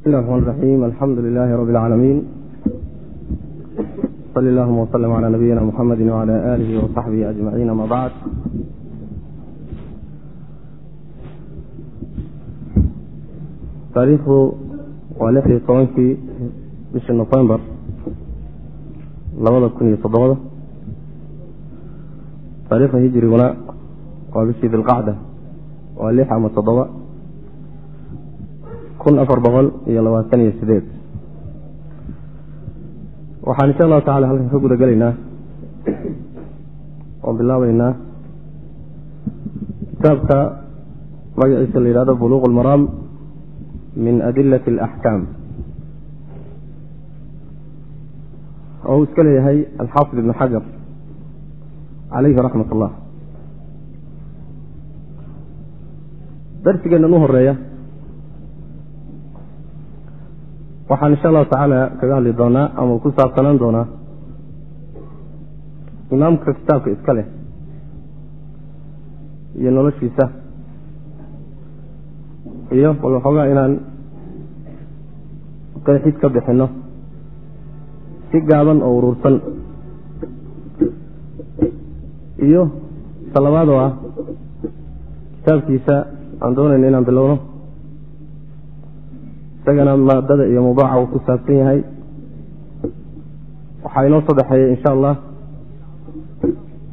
bismi llahi raxmaan raxiim alxamdu lilaahi rabbi اlcaalamiin sali allahuma wslm cala nabiyina muxamedi wcala aalihi wasaxbihi ajmaciin ama bacd taariikhdu waa lix iyo tobankii bishii nofembar labada kun iyo toddobada taariikhda hijriguna waa bishii dilqacda waa lix ama toddoba kun afar boqol iyo labaatan iyo sideed waxaan insha allahu tacala halkan ka guda gelaynaa oon bilaabeynaa kitaabka magaciisa la yidhahdo buluuq lmaraam min adilati alaxkaam oo uu iska leeyahay alxaafid ibn xajar calayhi raxmat ullah darsigeennan u horreeya waxaan insha allahu tacaala kaga hadli doonaa ama ku saabsanaan doonaa. Imaamka kitaabka iska leh iyo noloshiisa iyo bal waxoogaa inaan qeexid ka bixinno si gaaban oo uruursan iyo talabaad oo ah kitaabkiisa aan doonayna inaan bilowno isagana maadada iyo mawduuca uu ku saabsan yahay. Waxaa inoo soo dhexeeya insha allah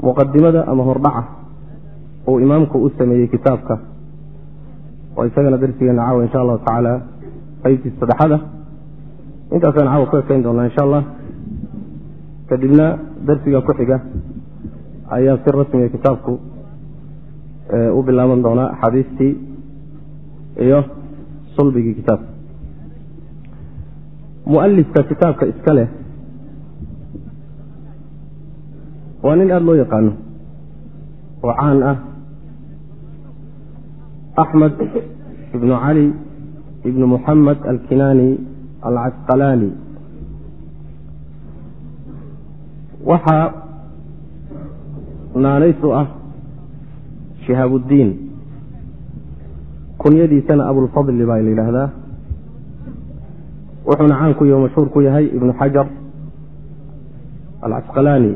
muqadimada ama hordhaca uu imaamku u sameeyey kitaabka. Oo isagana darsigeena caawa insha allahu tacaala qaybtiisa saddexada. Intaasaan caawa ku ekayn doonaa insha allah. Kadibna darsiga ku xiga ayaa si rasmiga kitaabku u bilaaban doonaa axaadiistii iyo sulbigii kitaabka mualifka kitaabka iska leh. Waa nin aada loo yaqaano. Oo caan ah. Axmed ibnu cali ibnu muxamed alkinaani alcasqalaani waxaa naanays u ah shihaabuddiin kunyadiisana abulfadli baa la yidhaahdaa wuxuuna caan ku yaho mashhuur ku yahay ibnu xajar alcasqalaani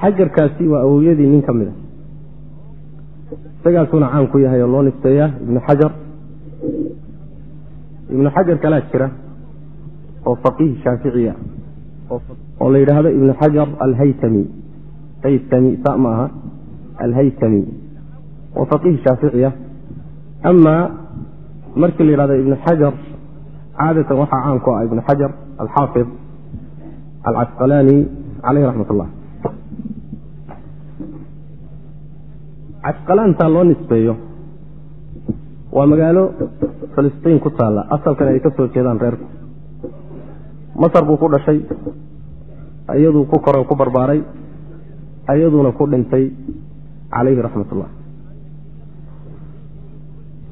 xajarkaasi waa awowyadii nin ka mid a isagaasuuna caan ku yahay oo loo nisbeeyaa ibnu xajar. Ibnu xajar kalaa jira oo faqiih shaaficiya oo la yidhaahdo ibnu xajar alhaytami. Haytami sa ma aha alhaytami oo faqiih shaaficiya amaa markii la yidhahdo ibnu xajar caadatan waxaa caan ku ah ibnu xajar alxaafid alcasqalaani caleyhi raxmat ullah casqalaantaa loo nisbeeyo waa magaalo filistiin ku taalla. Asalkan ay ka soo jeedaan reerku masar buu ku dhashay iyaduu ku koro ku barbaaray ayaduuna ku dhintay calayhi raxmat ullah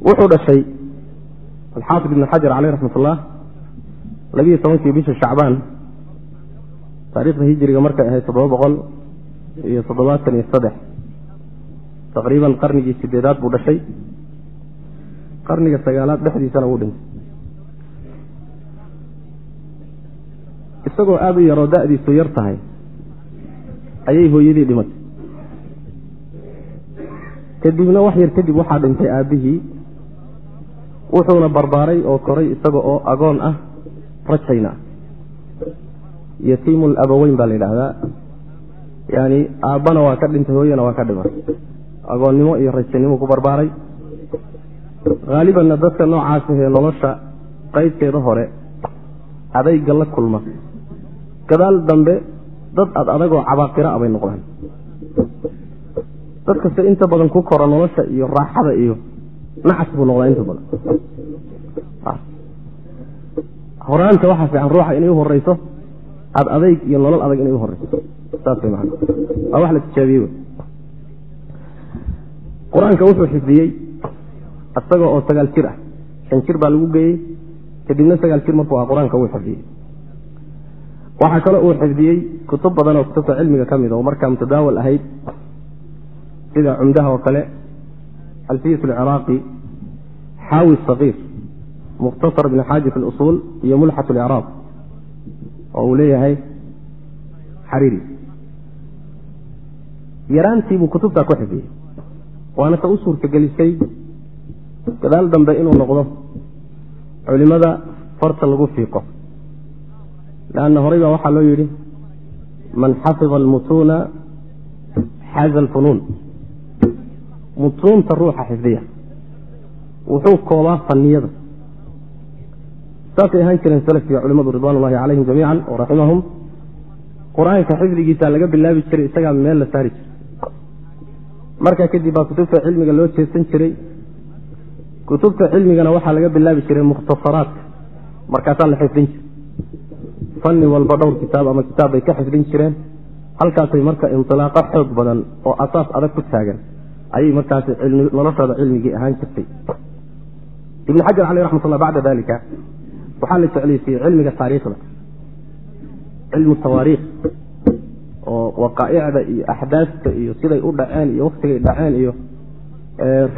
wuxuu dhashay alxaafid ibn xajar caleyh raxmat ullah labiiyo tobankii bisha shacbaan taariikhda hijiriga markay ahayd toddoba boqol iyo toddobaatan iyo saddex taqriiban qarnigii sideedaad buu dhashay qarniga sagaalaad dhexdiisana wuu dhintay isagoo aada u yaroo da-diisu yar tahay ayay hooyadii dhimatay kadibna wax yar kadib waxaa dhintay aabbihii wuxuuna barbaaray oo koray isaga oo agoon ah rajayna. Yatiimul abaweyn baa la yidhaahdaa. Yaani aabbana waa ka dhintay hooyana waa ka dhiman agoonnimo iyo rajanimo ku barbaaray. Haalibanna dadka noocaas ahee nolosha qaybteeda hore adayga la kulma. Gadaal dambe dad ad adagoo cabaaqira a bay noqdaan dadkase inta badan ku kora nolosha iyo raaxada iyo nacas buu noqdaa inta badan. Horaanta waxaa fiican ruuxa inay u horeyso ad adayg iyo nolol adag inay u horeyso saas way maana waa wax la tijaabiyey qur'aanka wuxuu xifdiyey isaga oo sagaal jir ah. Shan jir baa lagu geeyey kadibna sagaal jir markuu ah qur'aanka wuu xifdiyey. Waxaa kaloo uu xifdiyey kutub badan oo kutubta cilmiga ka mid oo markaa mutadaawal ahayd sida cumdaha oo kale alfiyat alciraaqi xaawi sakiir mukhtasar ibn xaaji fi lusuul iyo mulxat licraab oo uu leeyahay xariiri yaraantiibuu kutubtaa ku xifdiyey waana ta u suurtagelisay gadaal dambe inuu noqdo culimada farta lagu fiiqo lanna horey baa waxaa loo yidhi man xafida almutuuna xaaza alfunuun mutuunta ruuxa xifdiya. Wuxuu koobaa faniyada saasay ahaan jireen salafkiga culimadu ridwan ullahi calayhim jamiican waraximahum qur'aanka xifdigiisa laga bilaabi jiray isagaa meel la saari jiray. Markaa kadib baa kutubta cilmiga loo jeesan jiray. Kutubta cilmigana waxaa laga bilaabi jiray mukhtasaraadka. Markaasaa la xifdin jiray. Fanni walba dhowr kitaab ama kitaab bay ka xifdin jireen. Halkaasay marka indilaaqo xoog badan oo asaas adag ku taagan ayay markaas noloshooda cilmigii ahaan jirtay. Ibn xajar caleyh raxmat ullah bacda dalika waxaa la jeclaysiiyey cilmiga taariikhda. Cilmu tawaariikh oo waqaa'icda iyo axdaasta iyo siday u dhaceen iyo waktigay dhaceen iyo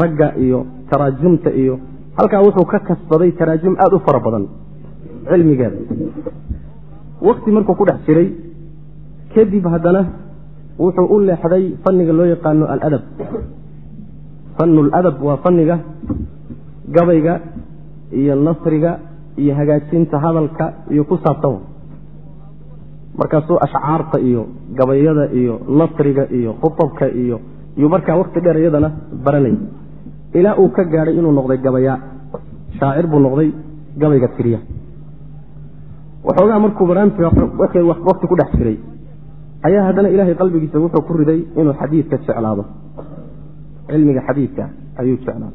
ragga iyo taraajumta iyo halkaa wuxuu ka kasbaday taraajum aada u fara badan cilmigeeda wakti markuu ku dhex jiray kadib haddana wuxuu u leexday fanniga loo yaqaano aladab fannu ladab waa fanniga gabayga iyo nasriga iyo hagaajinta hadalka iyo ku saabsan. Markaasuu ashcaarta iyo gabayada iyo nasriga iyo khutabka iyo iyuu markaa wakti dheer iyadana baranayay ilaa uu ka gaadhay inuu noqday gabayaa. Shaacir buu noqday gabayga tiriya. Waxoogaa markuu barnaamijka wakti ku dhex jiray. Ayaa haddana ilaahay qalbigiisa wuxuu ku riday inuu xadiidka jeclaado cilmiga xadiidka ayuu jeclaaday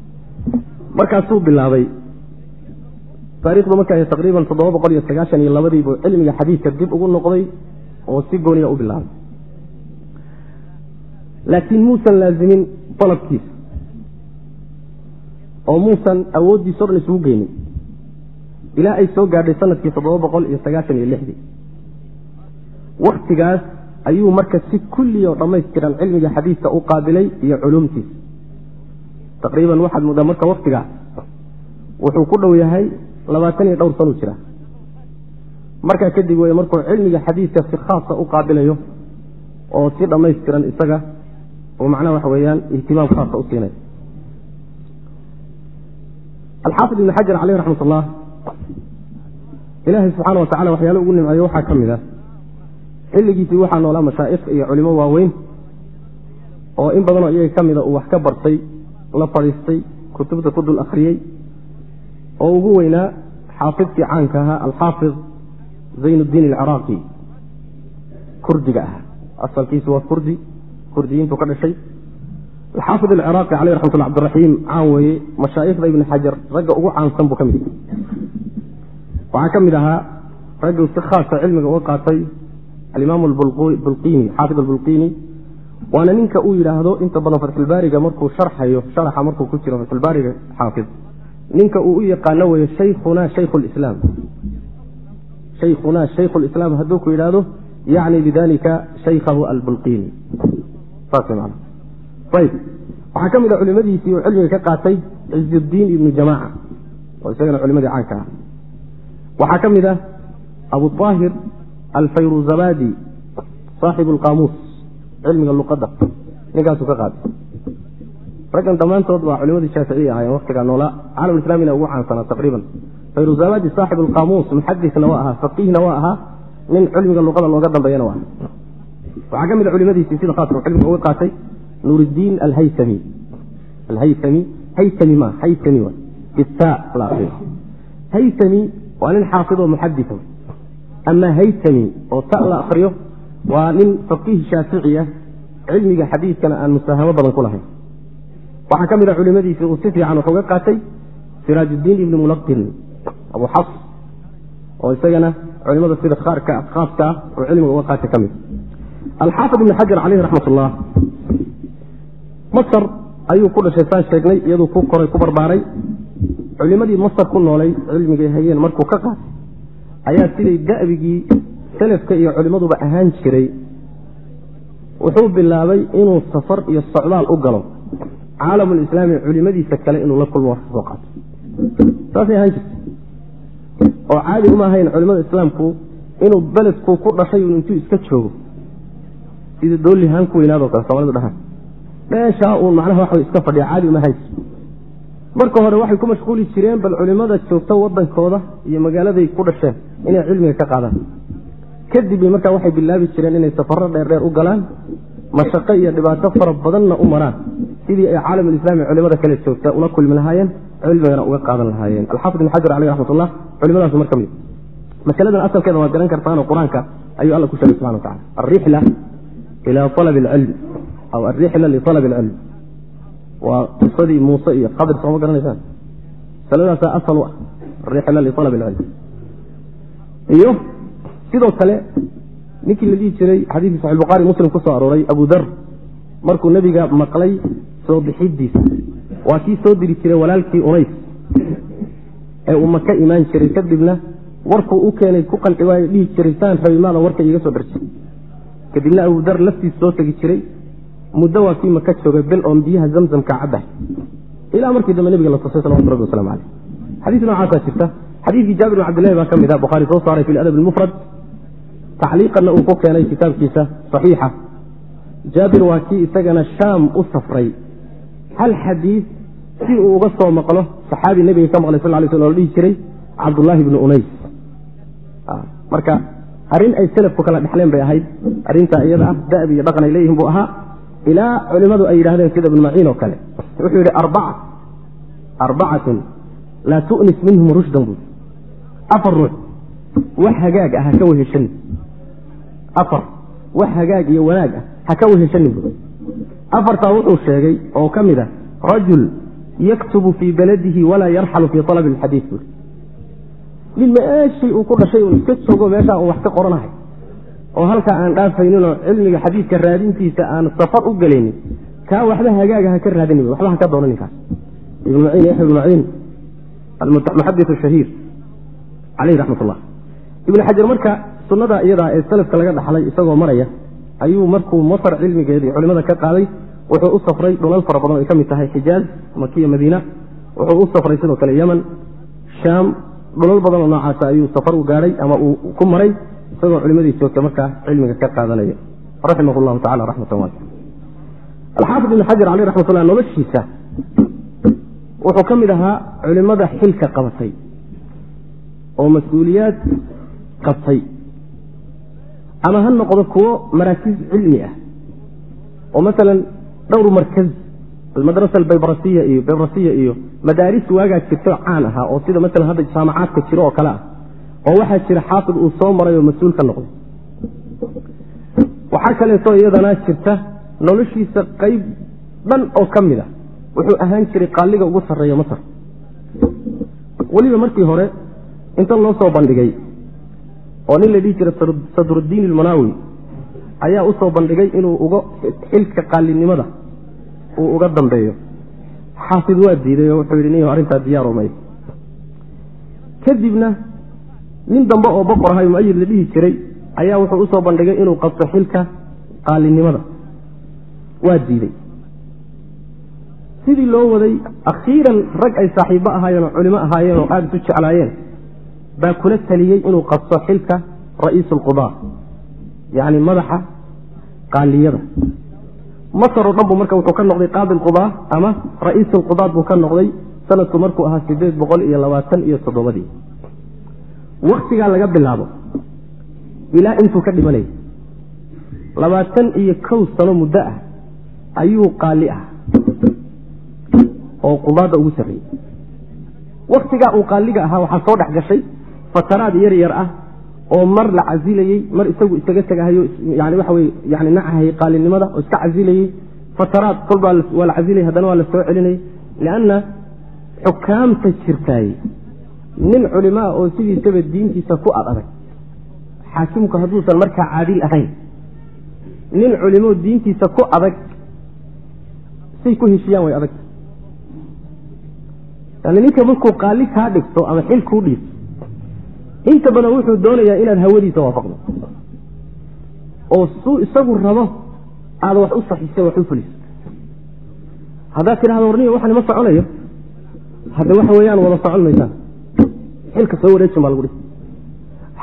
markaasuu bilaabay taarikhdu markaa taqriiban toddoba boqol iyo sagaashan iyo labadiibuu cilmiga xadiidka dib ugu noqday oo si gooniya u bilaabay. Laakiin muusan laazimin dalabkiisa oo muusan awooddiisa o dhan isugu geynin ilaa ay soo gaadhay sannadkii toddoba boqol iyo sagaashan iyo lixdii. Waktigaas ayuu marka si kulli oo dhammaystiran cilmiga xadiidka u qaabilay iyo culuumtiisa taqriiban waxaad muddaa marka waktigaas wuxuu ku dhow yahay labaatan iyo dhowr sanuu jira. Markaa kadib wey markuu cilmiga xadiidka si khaasa u qaabilayo oo si dhammaystiran isaga oo macnaha waxa weeyaan ihtimaam khaasa u siinaya alxaafid ibn xajar caleyh raxmat ullah ilaahay subxaana wa tacala waxyaale ugu nimceeyo waxaa ka mid ah. Xilligiisii waxaa noolaa mashaa'ikh iyo culimo waaweyn oo in badanoo iyaga ka mida uu wax ka bartay la fadhiistay kutubta ku dul akhriyey oo ugu weynaa xaafidkii caanka ahaa alxaafid zaynuddiin alciraaqi. Kurdiga ahaa. Asalkiisu waa kurdi. Kurdiyiintu ka dhashay. Alxaafid alciraaqi caleyh raxmatullah cabdiraxiim caan weeye mashaa'ikhda ibni xajar ragga ugu caansan buu ka mid yahay waxaa ka mid ahaa raggu si khaasa cilmiga uga qaatay alimaam bulqini xaafid albulqini waana ninka uu yidhaahdo inta badan fatxulbaariga markuu sharxayo sharaxa markuu ku jiro fatxulbaariga xaafid. Ninka uu u yaqaano weeye shaykhunaa shaykhu lislaam shaykhunaa shaykhu lislaam hadduu ku yidhaahdo yacni bidalika shaykhahu albulqini saas man ayb waxaa ka mid a culimadiisii uu cilmiga ka qaatay cizudiin ibnu jamaaca. Oo isagana culimadii caanka ah. Waxaa ka mid ah abu aahir alfayruzabadi saaxibu alqaamuus cilmiga luqadda. Ninkaasuu ka qaatay. Raggan dhammaantood waa culimadii shaaficiya ahaayeen waktigaa noolaa caalamlislamina ugu caansanaa taqriiban. Fayruzabadi saaxibu alqaamuus muxadisna waa ahaa faqiihna waa ahaa. Nin cilmiga luqada looga dambeeyana waa. Waxaa ka mid a culimadiisii sida khaaska cilmiga uga qaatay nuuridiin alhaytami alhaytami haytami ma haytami wa. Bita la haytami waa nin xaafidoo muxadisa ama haytami oo ta la akriyo waa nin faqiih shaaficiya cilmiga xadiidkana aan musaahamo badan ku lahayn. Waxaa ka mid a culimadiisii uu si fiican wax uga qaatay siraajuddiin ibni mulaqin abu xafs oo isagana culimada sida khaaska ah oo cilmiga uga qaatay ka mid. Alxaafid ibni xajar caleyhi raxmat ullah masar ayuu ku dhashay saan sheegnay iyaduu ku koray ku barbaaray. Culimadii masar ku noolay cilmigay hayeen markuu ka qaatay ayaa siday da'bigii selafka iyo culimmaduba ahaan jiray wuxuu bilaabay inuu safar iyo socdaal u galo caalamulislaami culimadiisa kale inuu la kulmo wax ka soo qaato. Saasay ahaan jirtay. Oo caadi uma ahayn culimada islaamku inuu beledku ku dhashay intuu iska joogo. Sida doolihaan ku weynaado kale soomalidu dhahaan. Meeshaa uun macnaha waxa iska fadhiya caadi uma hays marka hore waxay ku mashquuli jireen bal culimada joogta wadankooda iyo magaaladay ku dhasheen inay cilmiga ka qaadaan kadib markaa waxay bilaabi jireen inay safaro dheerdheer u galaan mashaqo iyo dhibaato fara badanna u maraan. Sidii ay caalamulislami culimada kale joogta ula kulmi lahaayeen cilmigana uga qaadan lahaayeen. Alxaafid ibn xajar caleyh raxmatullah culimadaas mar ka mid. Masaladan asalkeeda waad garan kartaanoo qur'aanka ayuu alla ku sheegay subxana wa tacala alrixla ila alab alcilm aw alrixla lialab alcilm waa qisadii muuse iyo qadir sooma garanaysaan? Masaladaasaa asal u ah alrixla lialab alcilm iyo sidoo kale ninkii la dhihi jiray xadiiskii saxi bukhari muslim ku arooray abu dar markuu nebiga maqlay soo bixidiisa. Waa kii soo diri jiray walaalkii unays ee uu maka imaan jiray. Kadibna warkuu u keenay ku qanci waayo dhihi jiray saan rabimaada warka iiga soo dharjay kadibna abu dar laftiis soo tegi jiray muddo waa kii maka joogay bil oon biyaha zamzamka cabah ilaa markii dambe nebiga la tusay salawatu rabbi waslamu caleyh xadiis noocaasaa jirta. Xadiidkii jaabir bin cabdillahi baa ka mid ah bukhaari soo saaray fi ladab almufrad tacliiqanna uu ku keenay kitaabkiisa saxiixa jaabir waa kii isagana shaam u safray hal xadiid si uu uga soo maqlo saxaabi nebiga ka maqlay sal lay sl o dhihi jiray cabdullaahi bnu unays marka arrin ay selafku kala dhexleen bay ahayd arrintaa iyada ah da'bi iyo dhaqan ay leeyihiin buu ahaa ilaa culimmadu ay yidhahdeen sida ibnu maciin oo kale wuxuu yidhi arbaca arbacatun laa tu'nis minhum rushdan buu afar ruux wax hagaag ah ha ka weheshanin afar wax hagaag iyo wanaag ah ha ka weheshanin buu afartaa wuxuu sheegay oo ka mid ah rajul yaktubu fii baladihi walaa yarxalu fii alabi alxadiid buui nin meeshii uu ku dhashay uun iska joogo meeshaa uu wax ka qoranahay? Oo halkaa aan dhaafayninoo cilmiga xadiidka raadintiisa aan safar u gelaynin kaa waxba hagaaga ha ka raadinin waxba ha ka doono ninkaas. Ibnu maciin yaxya ibnu maciin almuxadis shahiir caleyhi raxmat ullah xajar marka sunada iyadaa ee salafka laga dhaxlay isagoo maraya ayuu markuu masar cilmigeedii culimada ka qaaday wuxuu u safray dhulal fara badan ay ka mid tahay xijaaz makiya madiina wuxuu u safray sidoo kale yeman shaam dhulal badanoo noocaasa ayuu safar u gaadhay ama uu ku maray isagoo culimadii joogta markaa cilmiga ka qaadanaya. Raximah llahu tacala raxmatan waasi alxaafid ibn xajar caleyh raxmatullah noloshiisa wuxuu ka mid ahaa culimada xilka qabatay oo mas'uuliyaad qabtay ama ha noqdo kuwo maraakiis cilmi ah. Oo masalan dhowr markaz almadrasa albaybrasiya iyo baybrasiya iyo madaaris waagaa jirto caan ahaa oo sida masalan hadda jaamacaadka jiro oo kale ah. Oo waxaa jira xaafid uu soo maray oo mas'uul ka noqday. Waxaa kaleeto iyadana jirta noloshiisa qayb dhan oo ka mid a wuxuu ahaan jiray qaaliga ugu sarreeya masar. Weliba markii hore inta loo soo bandhigay oo nin la dhihi jiray sadruddiin ilmanaawi ayaa u soo bandhigay inuu uga xilka qaalinimada uu uga dambeeyo. Xaafid waa diiday oo wuxuu yidhi nin arrintaa diyaaro may. Kadibna nin dambe oo boqor ahay muayid la dhihi jiray ayaa wuxuu u soo bandhigay inuu qabto xilka qaalinimada. Waa diiday. Sidii loo waday akhiiran rag ay saaxiibbo ahaayeen oo culimo ahaayeen oo aada isu jeclaayeen baa kula taliyey inuu qabto xilka ra'iisu alqudaa yacni madaxa qaaliyada. Masar oo dhan bu marka wuxuu ka noqday qaadi alqudaa ama ra'iisu alqudaad buu ka noqday sanadku markuu ahaa sideed boqol iyo labaatan iyo toddobadii. Waktigaa laga bilaabo ilaa intuu ka dhimanayay labaatan iyo kow sano muddo ah ayuu qaali ah oo qudaadda ugu sarreeyey. Waktigaa uu qaaliga ahaa waxaa soo dhex gashay fataraad yar yar ah oo mar la casilayey mar isagu isaga tegahayo yani waxa weye yani nacahayay qaalinimada oo iska casilayey fataraad kolbaa waa la casilayay haddana waa la soo celinayay lianna xukaamta jirtaayey nin culimaa oo sidiisaba diintiisa ku ad adag xaakimku hadduusan markaa caadil ahayn nin culimo diintiisa ku adag say ku heshiyaan way adag. Ninka markuu qaali kaa dhigto ama xil kuu dhiibto inta badan wuxuu doonayaa inaad hawadiisa waafaqdo oo suu isagu rabo aada wax u saxiisa wax u fuliso. Haddaad tidhahdo warniya waxani ma soconayo. Hadda waxa weeyaan wada socon maysaan xilka soo wareejin baa lagu dhis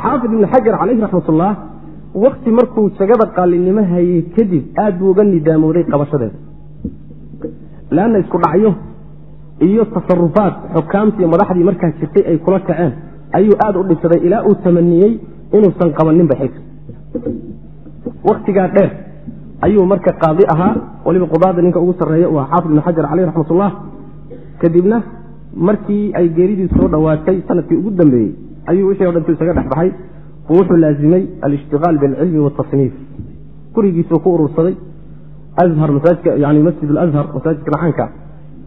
xaafid ibn xajar calayhi raxmatullah wakti markuu jagada qaalinimo hayey kadib aad buu uga nidaamooday qabashadeeda. Leanna isku dhacyo iyo tasarufaad xukaamtii madaxdii markaa jirtay ay kula kaceen ayuu aad u dhibsaday ilaa uu tamaniyey inuusan qabaninba xilka waktigaa dheer ayuu marka qaadi ahaa waliba qudaada ninka ugu sarreeya uu ahaa xaafid ibn xajar caleyh raxmatullah. Kadibna markii ay geeridii soo dhowaatay sannadkii ugu dambeeyey ayuu wixii o dhantu isaga dhexbaxay wuxuu laazimay alishtiqaal bilcilmi watasniif gurigiisuu ku urursaday masjid alazhar masaajidka dhaxanka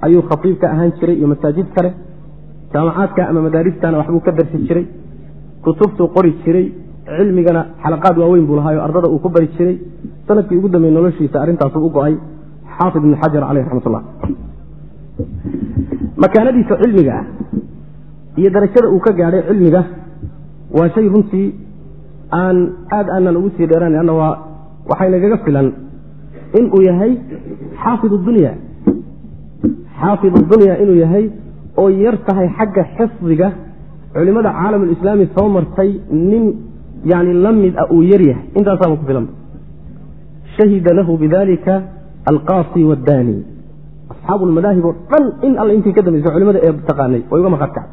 ayuu khatiib ka ahaan jiray iyo masaajid kale jaamacaadka ama madaaristana waxbuu ka darsi jiray kutubtuu qori jiray cilmigana xalaqaad waaweyn buu lahaayo ardada uu ku bari jiray. Sanadkii ugu dambeeyey noloshiisa arrintaasuu u go'ay xaafid ibn xajar caleyh raxmatullah. Makaanadiisa cilmiga ah iyo darajada uu ka gaadhay cilmiga waa shay runtii aan aad aanan ugu sii dheeraan anna waa waxaynagaga filan inuu yahay xaafid dunya. Xaafid dunya inuu yahay oo yar tahay xagga xifdiga culimada caalamulislaami soo martay nin yani la mid ah uu yar yahay. Intaasaaba ku filan. Shahida lahu bidalika alqaasi waddani asxaabu lmadaahib oo dhan in alle intii ka dambaysa culimada ee taqaanay way uga maqadkac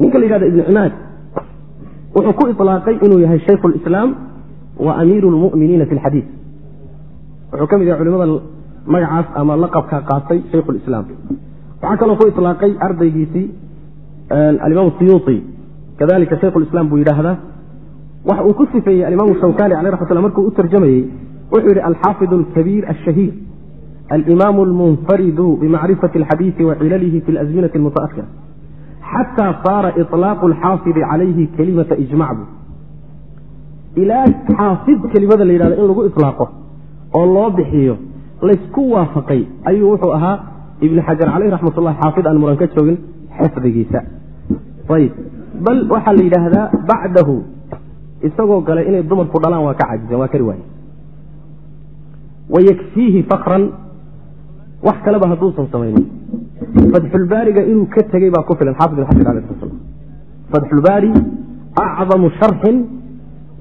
ninka la yihahda ibnu cimaad wuxuu ku ilaaqay inuu yahay shaykhu lislaam wa amiiru lmu'miniina fi lxadiid wuxuu ka mid yahay culimada magacaas ama laqabka qaatay shaykhu lislaam waxaa kaloo ku ilaaqay ardaygiisii alimaam siyuuti kadalika shaykhu lislam buu yidhaahdaa waxa uu ku sifeeyey alimaamu shawkani caleh raxmatullah markuu u tarjamayey wuxuu yidhi alxaafid alkabiir ashahiir alimaamu almunfaridu bimacrifati alxadiidi wa cilalihi fi lazminati almutaahira xataa saara iطlaaqu alxaafidi calayhi kelimata ijmac bu ilaa xaafid kelimada la yidhahdo in lagu ilaaqo oo loo bixiyo laysku waafaqay. Ayuu wuxuu ahaa ibn xajar caleyh raxmatullah xaafid aan muran ka joogin xifdigiisa. Ayb bal waxaa la yidhaahdaa bacdahu isagoo gale inay dumarku dhalaan waa ka cajizeen waa kari waaye wayakfiihi fakran wax kaleba hadduusan samaynin. Fatxulbaariga inuu ka tegey baa ku filan xaafid bin xajar aleh raxmatullah fatxulbaari acdamu sharxin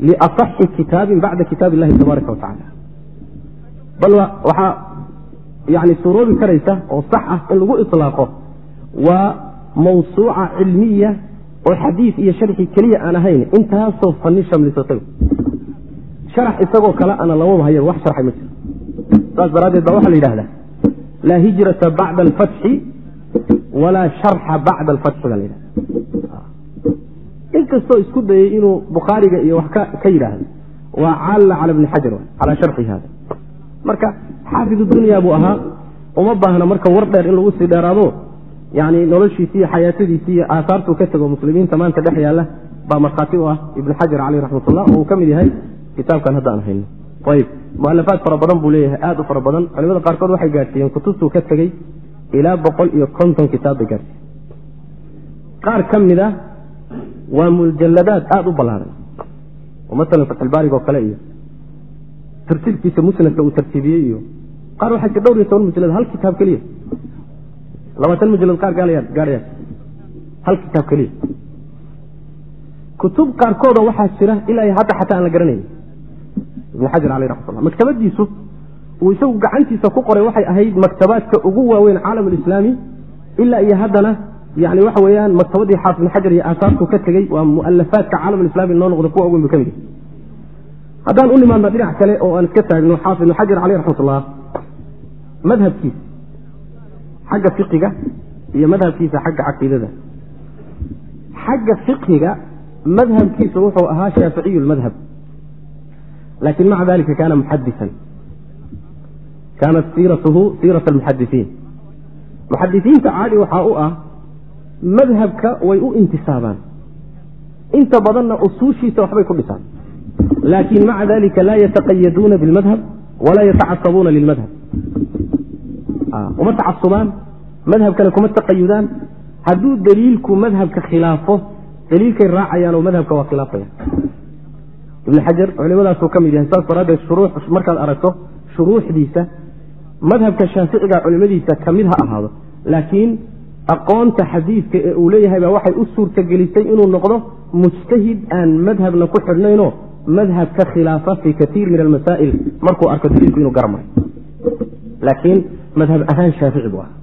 liasaxi kitaabin bacda kitaab illahi tabaaraka wa bal waxaa yani suuroobi karaysa oo sax ah in lagu ilaaqo waa mawsuuca cilmiya oo xadiid iyo sharxi keliya aan ahayn. Intaasoo fani shamlisatay sharax isagoo kale ana lamaba hayan wax sharxay ma jiro. Saas daraaddeed baa waxaa la yidhahdaa laa hijrata bacda alfatxi walaa sharxa bacda alfatxi baa la yidhahda inkastoo isku dayey inuu bukhaariga iyo wax ka yidhaahdo waa caalla cala bni xajar calaa sharxi hada marka xaafid dunya buu ahaa. Uma baahna marka war dheer in lagu sii dheeraado. Yani noloshiisi iyo xayaatadiisi iyo aahaartuu ka tego muslimiinta maanta dhex yaalla baa markhaati u ah ibn xajar caleyh raxmatullah. Oo uu ka mid yahay kitaabkan hadda aan hayno. Ayb mualafaad fara badan buu leeyahay aad u fara badan. Culimada qaarkood waxay gaadhsiiyeen kutubtuu ka tegey ilaa boqol iyo konton kitaab bay gaadhsiiyen qaar ka mid a waa mujaladaad aada u ballaaran. Oo masalan fatxulbaarig oo kale iyo tartiibkiisa musnadka uu tartiibiyey iyo qaar waxaa jir dhowr iyo toban mujalad hal kitaab keliya. Labaatan mujalad qaar gaadhayaan hal kitaab keliya. Kutub qaarkooda waxaa jira ilaa hadda xataa aan la garanayn. Ibn xajar caleyh raxmatullah. Maktabadiisu uu isagu gacantiisa ku qoray waxay ahayd maktabaadka ugu waaweyn caalam alislaami ilaa iyo haddana yani waxa weeyaan maktabadii xaafid ibn xajar iyo aasaartuu ka tegey waa mualafaadka caalam alislami noo noqda kuwa ugu bu ka mid haddaan u nimaadna dhinac kale oo aan iska taagno xaafid ibn xajar caleyh raxmatullah madhabkiisa xagga fiqiga iyo madhabkiisa xagga caqiidada. Xagga fiqhiga madhabkiisa wuxuu ahaa shaaficiyu lmadhab laakin maca dalika kaana muxadisan kaanat siiratuhu siirat almuxadisiin muxadisiinta caadi waxaa u ah madhabka way u intisaabaan. Inta badanna usuushiisa waxbay ku dhisaan laakin maca dalika laa yataqayaduuna bilmadhab walaa yatacasabuuna lilmadhab uma tacasubaan madhabkana kuma taqayudaan hadduu daliilku madhabka khilaafo daliilkay raacayaan oo madhabka waa khilaafaya ibn xajar culimadaasuu ka mid yahay saas daraaddeed shuruu markaad aragto shuruuxdiisa madhabka shaaficiga culimadiisa ka mid ha ahaado laakiin aqoonta xadiidka ee uu leeyahay baa waxay u suurtagelisay inuu noqdo mujtahid aan madhabna ku xidhnaynoo madhab ka khilaafa fii kaiir min almasaa'il markuu arko daliilku inuu garmay laakiin madhab ahaan shaafici buu ahaa.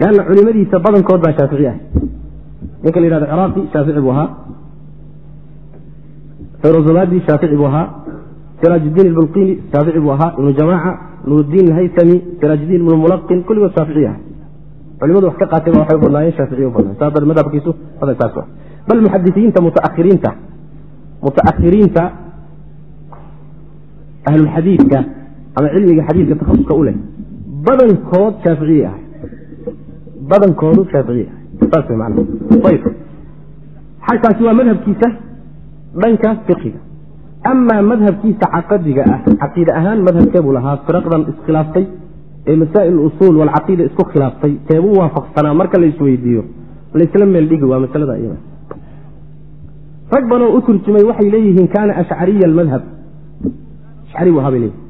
Leanna culimadiisa badankood baa shaafici ah ninka la yihahdo ciraaqi shaafici buu ahaa. Fayrozabadi shaafici buu ahaa. Siraajuddiin ibulqini shaafici buu ahaa. Ibnu jamaaca nuuruddiin alhaytami siraajuddiin ibnu kulligood shaafici ah culimadu wax ka qaatay ba waxay badnaayeen shaaficiya u badnaayen saas dar madhabkiisu madhabkaas wa bal muxadisiinta mutaahiriinta mutaakhiriinta ahlulxadiidka ama cilmiga xadiidka takhasuska u leh badankood shaaficiyay ahay badankoodu shaaficiy ahay saas way macnaha ayb xagkaasi waa madhabkiisa dhanka fiqiga amaa madhabkiisa caqadiga ah caqiide ahaan madhabkee buu lahaa firaqdan iskhilaaftay ee masaa'il usuul walcaqiida isku khilaaftay teebuu waafaqsanaa marka la laysla meel dhigi waa masalada iyada rag badanoo u turjumay waxay leeyihiin kaana ashcariya leeyihiin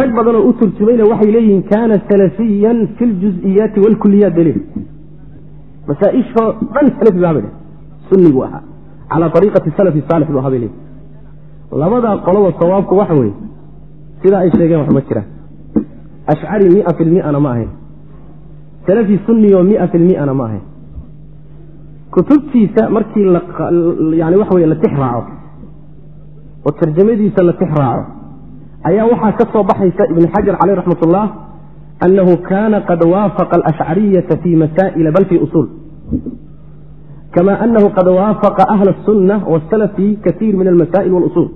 rag badanoo u turjumayna waxay leeyihiin kaana salafiyan fi ljuziyaati walkuliyaat bay leeyihiin masaaishoo dhan salafi bu aha bay sunni buu ahaa. Calaa ariiqati salafi saalix buu ahaa bay leeyihiin labadaa qoloba sawaabku waxa weeye sidaa ay sheegeen wax ma jiraan. Ashcari mia fi lmiana ma ahayn. Salafi sunniyo mia fi lmiana ma ahayn kutubtiisa markii yani waxa wey la tix raaco oo tarjamadiisa la tix raaco ayaa waxaa ka soo baxaysa ibn xajar caleyh raxmat ullah annahu kana qad waafaqa alashcariyata fi masaa'ila bal fi usuul kama anahu qad waafaqa ahla asunna wasala fi kaiir min almasaa'il walusuul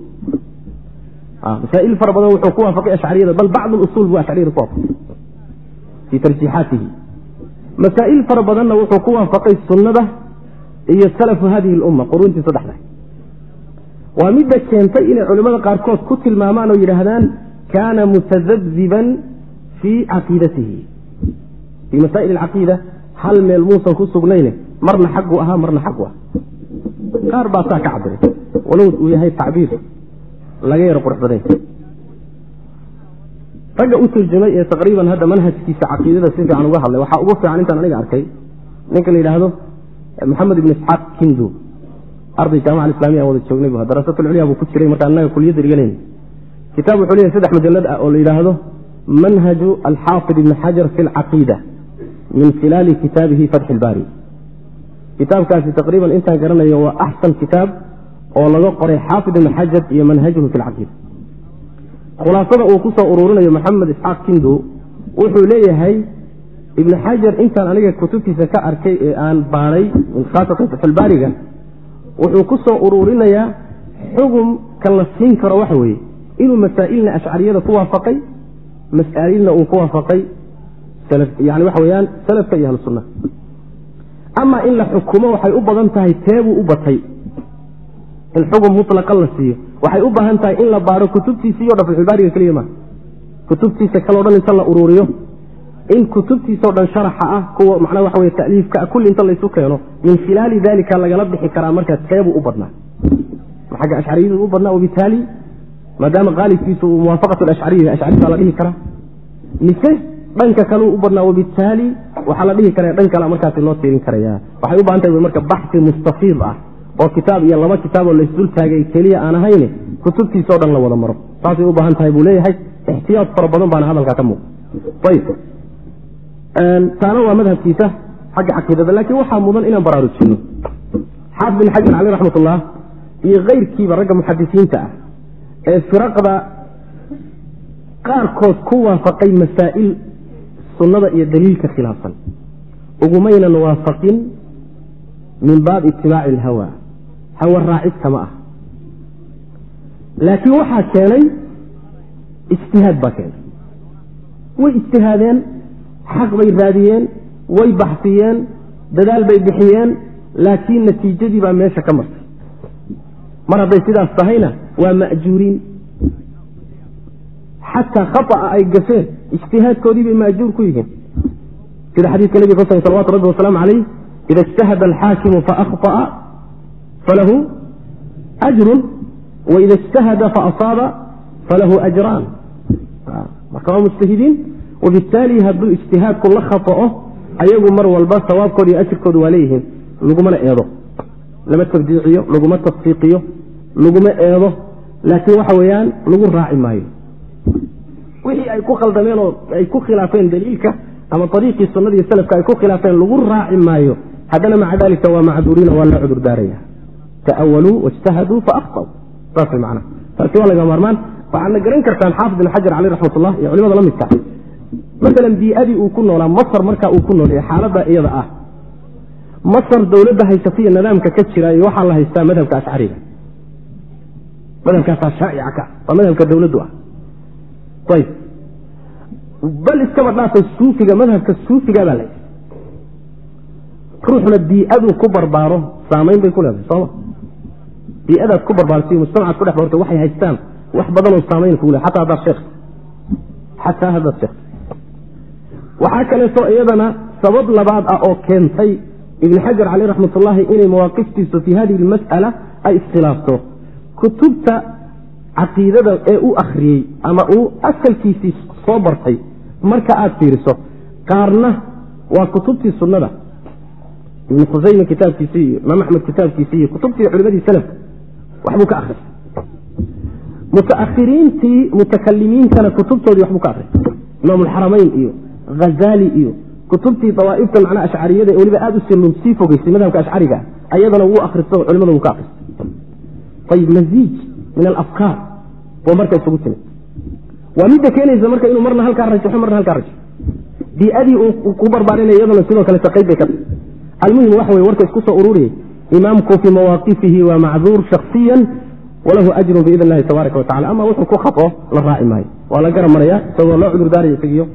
ah, masaail fara badan wuxuu ku waafaqay ashcariyada bal bacd usuul buu ashariyada ku waafaqay fii tarjiixaatihi masaail fara badanna wuxuu ku waafaqay sunnada iyo salafu hadihi اlumma quruuntii saddexda. Waa midda keentay inay culimmada qaarkood ku tilmaamaan oo yidhaahdaan kaana mutadabdiban fii caqiidatihi. Fii masaa'il alcaqiida hal meel muusan ku sugnayne marna xaggu ahaa marna xaggu ah qaar baa saa ka cabiray walow uu yahay tacbiir laga yaro qurux baday ragga u turjumay ee taqriiban hadda manhajkiisa caqiidada si fiican uga hadlay. Waxaa ugu fiican intaan aniga arkay. Ninka la yidhaahdo maxamed ibn isxaaq kindu arday jaamaca alislamiya aan wada joognay bu darasatulculya buu ku jiray. Marka annaga kuliyadda dhiganayn kitaab wuxuu leeyahy saddex majalad ah oo la yidhaahdo manhaju alxaafid ibni xajar fi alcaqiida min khilaali kitaabihi fatxi ilbaari kitaabkaasi taqriiban intaan garanayo waa axsan kitaab oo laga qoray xaafid ibn xajar iyo manhajuhu fi lcaqiida khulaasada uu ku ururinayo maxamed isxaaq kindu wuxuu leeyahay ibn xajar intaan aniga kutubtiisa ka arkay ee aan baaray khaasatan fatxulbaariga wuxuu ku soo ururinayaa xugumka la siin karo waxa weeye. Inuu masaa'ilna ashcariyada ku waafaqay mas'aalilna uu ku waafaqay yani waxa weyaan salafka iyo ahlu sunnaha ama in la xukumo waxay u badan tahay teebuu u batay. In xugum mutlaqa la siiyo. Waxay u baahan tahay in la baaro kutubtiisiiyo dhan fatxulbaariga keliya maa kutubtiisa kaleo dhan inta la uruuriyo in kutubtiisao dhan sharaxa ah kuwa macnaa waxa wey taliifka ah kulli inta laysu keeno min khilaali dalika lagala bixi karaa markaa teebuu u badnaa. Xagga ashcariyadu u badnaa wabitaali maadaama qaalibkiisu uu muwaafaqat ashcariya ashcari baa la dhihi karaa. Mise dhanka kaleu u badnaa wabitaali waxaa la dhihi kara dhan kale markaasi loo tiirin karaya waxay u baahan tahay marka baxsi mustafiid ah oo kitaab iyo laba kitaaboo laysdul taagay keliya aan ahayne kutubtiisao dhan la wada maro. Saasay u baahan tahay buu leeyahay ixtiyaad fara badan baana hadalkaa ka muuqa ayb taana waa madhabkiisa xagga caqiidada laakiin waxaa mudan inaan baraarujino xaafid bin xajar caleh raxmat ullah iyo keyrkiiba ragga muxadisiinta ah ee firaqda qaarkood ku waafaqay masaa'il sunnada iyo daliilka khilaafsan. Ugumaynan waafaqin min baab itibaaci alhawa hawa raacidka ma ah. Laakiin waxaa keenay ijtihaad baa keenay. Way ijtihaadeen xaq bay raadiyeen way baxsiyeen dadaal bay bixiyeen laakiin natiijadii baa meesha ka martay. Mar hadday sidaas tahayna waa ma'juuriin. Xataa khaa'a ay gafeen ijtihaadkoodii bay ma'juur ku yihiin. Sida xadiiska nebiga ka salawatu rabbi wasalaamu calayh ida ijtahada alxaakimu faahطa'a falahu ajrun waida ijtahada faasaaba falahu ajraan. Marka waa mujtahidiin wabittaali hadduu ijtihaadku la khatao ayagu mar walba sawaabkooda iyo ajirkooda waa leeyihiin lagumana eedo lama tabdiiciyo laguma tasfiiqiyo laguma eedo laakiin waxa weeyaan lagu raaci maayo wixii ay ku khaldameen oo ay ku khilaafeen daliilka ama ariiqii sunnadii salafka ay ku khilaafeen lagu raaci maayo haddana maca dalika waa macduuriina waa la cudur daaraya taawaluu wاjtahaduu faaftaw saas manaa taasi waa laga maarmaan waxaadna garan kartaan xaafid ibn xajar caley raxmat iyo culimada la midka masalan bii'adii uu ku noolaa masar marka uu ku noolaya xaaladda iyada ah. Masar dowladda haysataiyo nidaamka ka jira iyo waxaa la haystaa madhabka ashcariga madhabkaasaa shaa'ica ka waa madhabka dowladdu ah. Ayb bal iskaba dhaafay suufiga madhabka suufiga baa la ruuxuna bii'aduu ku barbaaro saamayn bay ku leedahay sooma bii'adaad ku barbaartay mujtamacaad ku dhex bartay waxay haystaan wax badanoo saamayn kugu le xataa haddaad sheekh xataa haddaad sheekh waxaa kaleeto iyadana sabab labaad ah oo keentay ibn xajar caleyh raxmatullaahi inay mawaaqiftiisu fii hadihi almas'ala ay iskhilaafto. Kutubta caqiidada ee u akhriyey ama uu asalkiisii soo bartay marka aad fiiriso qaarna waa kutubtii sunnada. Ibn khusayme kitaabkiisi iyo imaam axmed kitaabkiisi iyo kutubtii culimadii salafka waxbuu ka akhriyay mutaakhiriintii mutakalimiintana kutubtoodii waxbuu ka akhriyay imaam iyo hazali iyo kutubtii dawaaifta macnaa ashcariyada ee weliba aada u sii fogeysay madhabka ashcariga ayadana wuu akhristo culimada wuu ka akhristay ayib maziij min alafkaar oo marka isugu timid. Waa midda keenaysa marka inuu marna halkaa rajaxo marna halkaa rajaxo bii'adii uu ku barbaarinaya iyaduna sidoo kale saqayb bay ka tahay almuhim waxa weye warka isku soo ururiyey imaamku fii mawaaqifihi waa macduur shaksiyan walahu ajrun biidn illahi tabaaraka watacala ama wuxuu ku khao la raaci maayo. Waa la gara maraya isagoo loo cudur isagiyo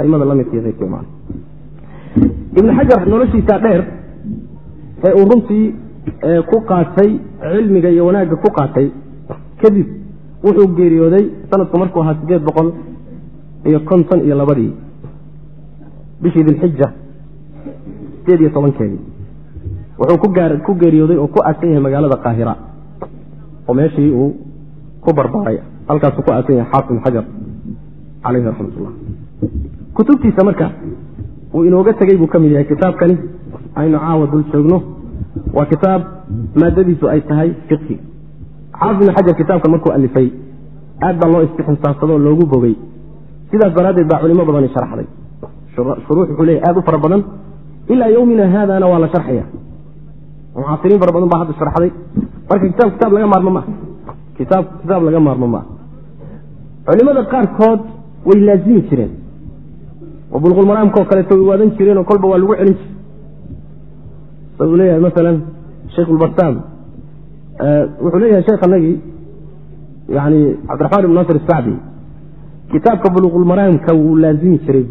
aimada lamidka iyo keyrkii maan ibn xajar noloshiisa dheer ee uu runtii ku qaatay cilmiga iyo wanaagga ku qaatay kadib wuxuu geeriyooday sanadku markuu ahaa sideed boqol iyo konton iyo labadii bishii dilxija sideed iyo tobankeedii. Wuxuu ku geeriyooday oo ku aasan yahay magaalada qaahira oo meeshii uu ku barbaaray halkaasuu ku aasan yahay xaafid xajar caleyhi raxmatullah kutubtiisa marka uu inooga tegey buu ka mid yahay kitaabkani. Aynu caawa dul joogno. Waa kitaab maadadiisu ay tahay fiqhi. Xaafid ibn xajar kitaabkan markuu alifay aad baa loo istixinsaabsado oo loogu bogey sidaas daraaddeed baa culimo badani sharxday. Shuruux wuxuu leeyahy aad u fara badan. Ilaa yowmina haadana waa la sharxaya mucaasiriin fara badan baa hadda sharxday. Marka kitaab kitaab laga maarmo maaha kitaab kitaab laga maarmo maaha culimada qaarkood way laazimi jireen oo bulqulmaraamkaoo kaleeto way waadan jireen oo kolba waa lagu celin jire sa uu leeyahay masalan sheikh ulbasaam wuxuu leeyahay sheekh anagii yani cabdiraxmaan ibn nasr isacdi kitaabka buluqulmaraamka wuu laazimi jiray.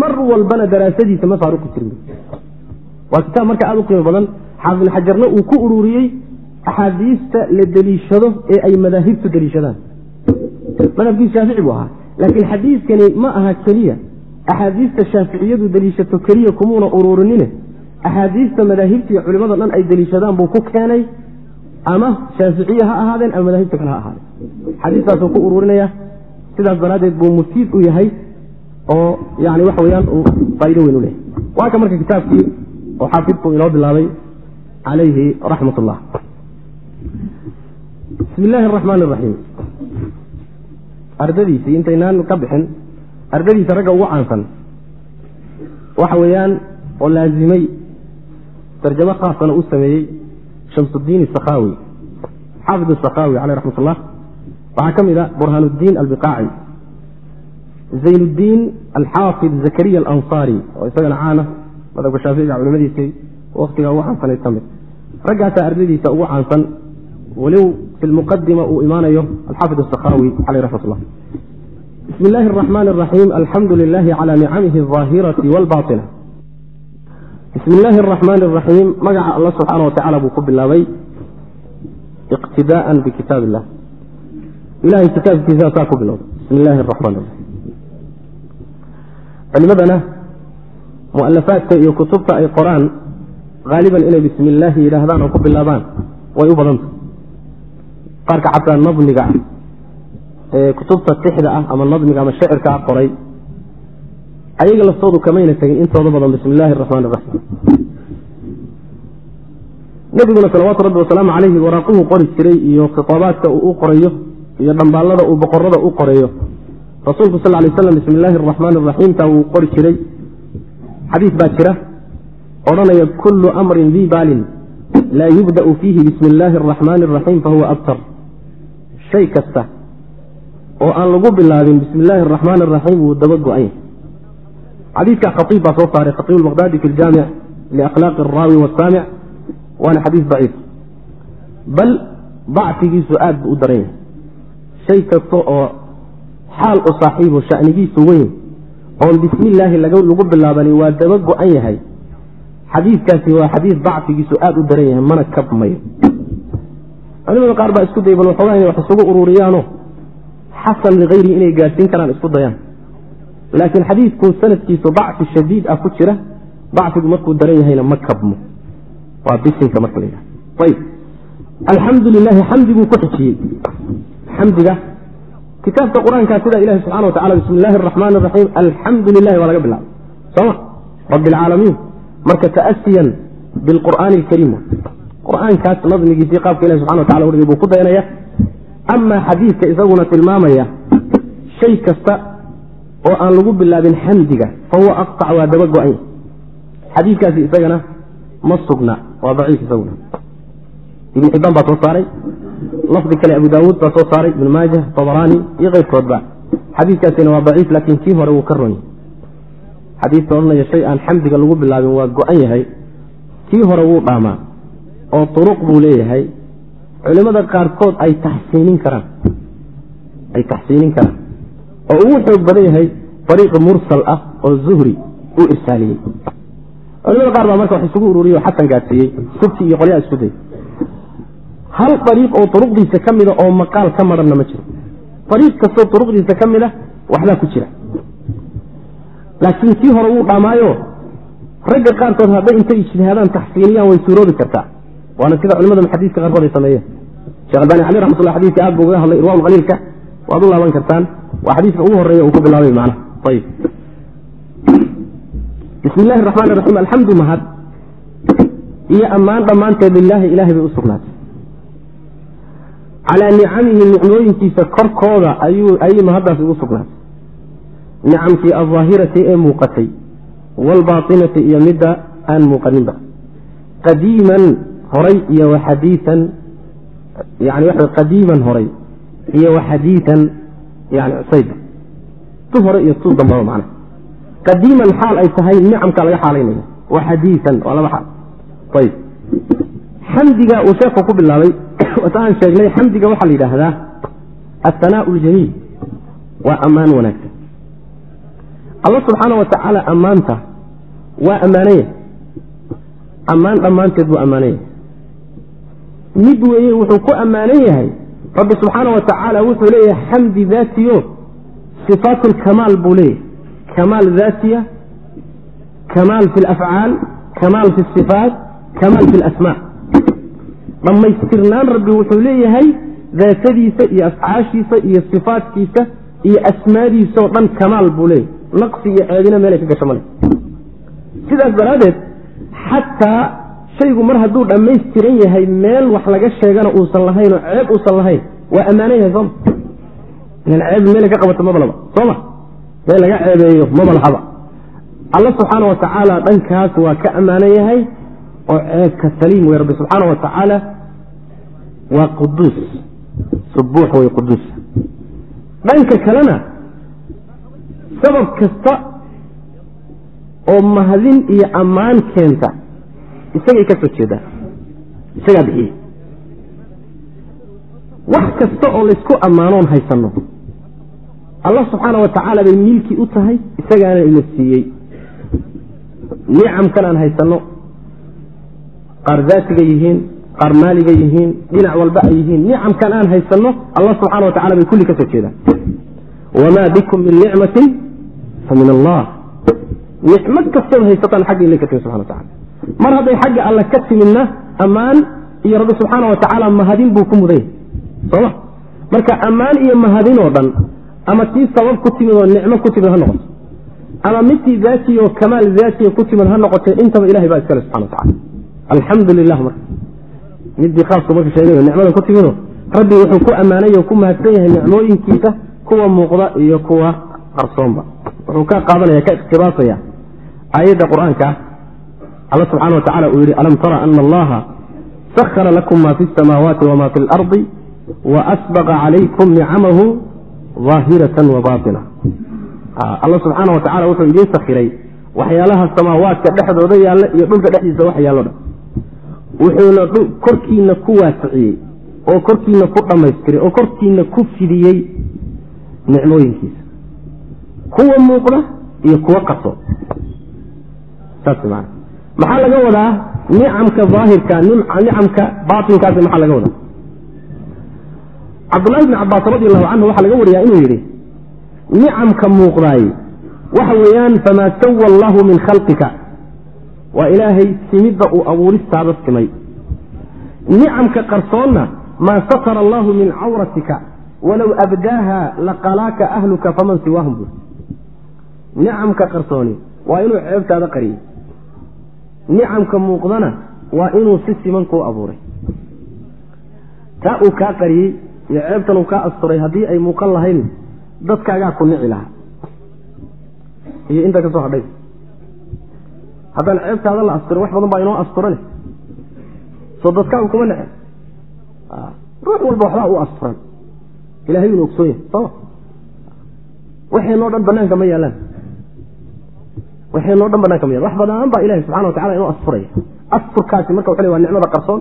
Mar walbana daraasadiisa ma faaruqi jirin. Waa kitaab marka aada u qiimo badan xaafid xajarna uu ku ururiyey axaadiista la deliishado ee ay madaahibtu deliishadaan. Madhabkii shaafici buu ahaa laakiin xadiiskani ma aha keliya. Axaadiista shaaficiyadu deliishato keliya kumuuna ururinine. Axaadiista madaahibtii culimada dhan ay deliishadaan buu ku keenay. Ama shaaficiye ha ahaadeen ama madaahibta kale ha ahaadeen. Xadiistaasuu ku ururinaya sidaas daraaddeed buu mufiid u yahay oo yani waxa weyaan uu faa'ido weyn u leehay waa ka marka kitaabkii oo xaafidku inoo bilaabay calayhi raxmat ullah bismi illaahi araxmaan iraxiim ardadiisii intaynaan ka bixin ardadiisa ragga ugu caansan waxa weeyaan oo laazimay tarjamo khaasana u sameeyey shamsudiin sakhawi xaafid sakhawi caleyh raxmat ullah waxaa ka mid a burhaanuddiin albiqaaci zaynuddiin alxaafid zakariya alansaari oo isagana caana madhabka shaaficiga culimadiisii waktigaa ugu caansanayd ka mid. Raggaasaa ardadiisa ugu caansan walow fi uu imaanayo alxaafid asakhawi caleyh raxmat ullah bismi illaahi araxiim alxamdu lilahi cala nicamihi alظaahirati walbaطina bismi illaahi araxmaan araxiim magaca alla subxaana wa buu ku bilaabay iqtidaa'an bikitaab illah ilahay kitaabkiisa saa ku bilowday bismi illaahi araxmaan raxiim culimadana mualafaadka iyo kutubta ay qoraan haaliban inay bismi illaahi yidhaahdaan oo ku bilaabaan way u badanta qaarka xataa nadmiga ee kutubta tixda ah ama nadmiga ama shacirka ah qoray ayaga laftoodu kamayna tegin intooda badan. Bismi illaahi araxmaan iraxiim nabiguna salawaatu rabbi wasalaamu calayhi waraaquhu qori jiray iyo khitaabaadka uu u qorayo iyo dhambaallada uu boqorada u qorayo. Rasuulku sal lay slam bismi illaahi araxmaan iraxiimta wuu qori jiray. Xadiis baa jira odhanaya kullu amrin dii baalin laa yubda'u fiihi bismi illaahi araxmaani araxiim fahuwa abtar shay kasta oo aan lagu bilaabin bismi illaahi araxmaan araxiim wuu daba go-anya xadiidka khaiib baa soo saaray khaiib albaqdaadi fi ljaamic liakhlaaqi araawi wasaamic waana xadiis daciif. Bal dacfigiisu aad buu u daran yahay shay kasta oo xaal u saaxiibo shanigiisu weyn oon bismi illaahi lagu bilaabani waa daba go-an yahay. Xadiidkaasi waa xadiis dacfigiisu aada u daran yahay mana kabmayo culimada qaar baa isku daya bal waxoogaa inay wax isugu ururiyaano xasan likayrihi inay gaadhsiin karaan isku dayaan. Laakiin xadiidku sanadkiisu dacfi shadiid ah ku jira dacfigu markuu daran yahayna ma kabmo. Waa bisinka marka la yidhaha ayb alxamdu lilahi xamdiguu ku xijiyey. Xamdiga kitaabka qur'aankaa sida ilahi subxana wa tacala bismi illaahi araxmaan araxiim alxamdu lilahi waa laga bilaabay. Sooma rabbi alcaalamiin marka ta'asiyan bilqur'aani alkariim qur'aankaas nadmigiisii qaabka ilahi subxana wa tacala wargay buu ku dayanaya amaa xadiidka isaguna tilmaamaya shay kasta oo aan lagu bilaabin xamdiga fa huwa aqtac waa daba go-anya xadiidkaasi isagana ma sugna waa daciif isaguna. Ibn xibaan baa soo saaray lafdi kale abu daawuud baa soo saaray ibn maaja abaraani iyo keyrkoodba xadiidkaasina waa daciif laakiin kii hore wuu ka ron yahay xadiidka odhanaya shay aan xamdiga lagu bilaabin waa go-an yahay kii hore wuu dhaamaa oo turuq buu leeyahay culimada qaarkood ay taxsiinin karaan. Ay taxsiinin karaan. Oo ugu xoog badan yahay ariiq mursal ah oo zuhri uu irsaaliyey culimada qaar baa marka wax isugu ururiye oo xasan gaadsiiyey subti iyo qolyaha isku day. Hal ariiq oo uruqdiisa ka mida oo maqaal ka maranna ma jiro. Ariiq kastoo uruqdiisa ka mida waxbaa ku jira. Laakiin kii hore wuu dhaamaayo. Ragga qaarkood hadday intay ijtihaadaan taxsiiniyaan way suuroobi kartaa waana sida culimada muxadiiska qaarkood ay sameeyeen. Shekh albani cali raxmatullah xadiiska aad buu uga hadlay irwaul qaliilka waad u laaban kartaan waa xadiiska ugu horreeya uu ku bilaabay macnaha. Ayib. Bismi illahi raxmaan iraxiim alxamdu mahad. Iyo ammaan dhammaanteed lilaahi ilahay bay u sugnaatay. Calaa nicamihi nicmooyinkiisa korkooda ayay mahaddaasi ugu sugnaatay. Nicamkii aldaahirati ee muuqatay waalbaatinati iyo midda aan muuqaninba qadiiman horay iyo waxadiian yani waxa qadiiman horay iyo waxadiian yani cusayba tu hore iyo tu dambaba macna qadiiman xaal ay tahay nicamka laga xaalaynaya. Waxadiian waa laba xaal. Ayb. Xamdiga uu sheekhu ku bilaabay wata sheegnay xamdiga waxaa la yidhaahdaa ahanaa ljamiil waa ammaan wanaagsan. Alla subxaana wa tacaala ammaanta waa ammaanaya. Ammaan dhammaanteed buu ammaanaya mid weeye wuxuu ku ammaanan yahay. Rabbi subxaana wa tacaala wuxuu leeyahay xamdi daatiyo sifaat lkamaal buu leeyahay. Kamaal daatiya kamaal fi lafcaal kamaal fi sifaat kamaal fi lasmaa dhammaystirnaan rabbi wuxuu leeyahay daatadiisa iyo afcaashiisa iyo sifaatkiisa iyo asmaadiisao dhan kamaal buu leeyahay. Naqsi iyo ceebina meelay ka gasho male sidaas daraaddeed xataa shaygu mar hadduu dhammaystiran yahay meel wax laga sheegana uusan lahayn oo ceeb uusan lahayn waa ammaanan yahay sooma ceeb meelay ka qabato mabalaba sooma meel laga ceebeeyo mabalhaba alla subxaana wa tacaala dhankaas waa ka ammaanan yahay oo ceebka saliim wey rabbi subxaana wa tacaala waa quduus subuux wey quduus. Dhanka kalena sabab kasta oo mahadin iyo ammaan keenta isagay ka soo jeedaan isagaa bixiyey. Wax kasta oo laysku ammaanoon haysanno allah subxaana wa tacaala bay milki u tahay isagaana ina siiyey. Nicamkan aan haysanno qaar daatiga yihiin qaar maaliga yihiin dhinac walba ay yihiin nicamkan aan haysanno allah subxana wa tacala bay kulli ka soo jeedaan wamaa bikum min nicmatin fa allah. Nicmo kastood haysataan xagga ila ka timi subxana wa tacala mar hadday xagga alle ka timidna ammaan iyo rabbi subxaana wa tacaala mahadin buu ku mudan yahay sooma marka ammaan iyo mahadin oo dhan ama tii sabab ku timid oo nicmo ku timid ha noqoto ama midtii daatiya oo kamaal daatiya ku timid ha noqotee intaba ilahay baa iskale subxana watacala alxamdu lilah marka. Midii khaaska marka sheegay nicmada ku timido rabbi wuxuu ku ammaanay oo ku mahadsan yahay nicmooyinkiisa kuwa muuqda iyo kuwa qarsoonba wuxuu ka qaadanaya ka ikhtibaasaya aayadda qur'aanka alla subxana wa tacala uu yidhi alam tara ana allaha sahara lakum ma fi samaawaati wama fi lardi waasbaqa calaykum nicamahu aahiratan wa baina alla subxaana wa tacala wuxuu idiin sakhiray waxyaalaha samaawaadka dhexdooda yaalla iyo dhulka dhexdiisa wax yaallo dhan wuxuuna korkiina ku waasiciyey oo korkiina ku dhammaystiray oo korkiina ku fidiyey nicmooyinkiisa. Kuwa muuqda iyo kuwa qaso. Saas man maxaa laga wadaa nicamka daahirka nicamka baatinkaasi maxaa laga wadaa? Cabdullahi bni cabaas radi allahu canhu waxaa laga wariyaa inuu yidhi nicamka muuqdaay waxa weeyaan famaa sawa allahu min khalqika. Waa ilaahay simidda uu abuuristaada simay. Nicamka qarsoonna maa satara allahu min cawratika walow abdaaha laqalaaka ahluka faman siwaahum. Bur nicamka qarsooni waa inuu ceebtaada qariyey nicamka muuqdana waa inuu si siman kuu abuuray. Taa uu kaa qariyey iyo ceebtan uu kaa asturay haddii ay muuqan lahayn dadkaagaa ku nici lahaa. Iyo inta ka soo hadhay. Haddaan ceebtaada la asturin wax badan baa inoo asturane. Soo dadkaaga kuma nece ruux walba waxbaa u asturan. Ilahay unu ogsoon yahay sooma waxaynoo dhan banaanka ma yaalaan waxaynoo dhan banaanka ma yalan wax badan baa ilahi subxana wa tacala inoo asturaya asturkaasi marka wuxu waa nicmada qarsoon.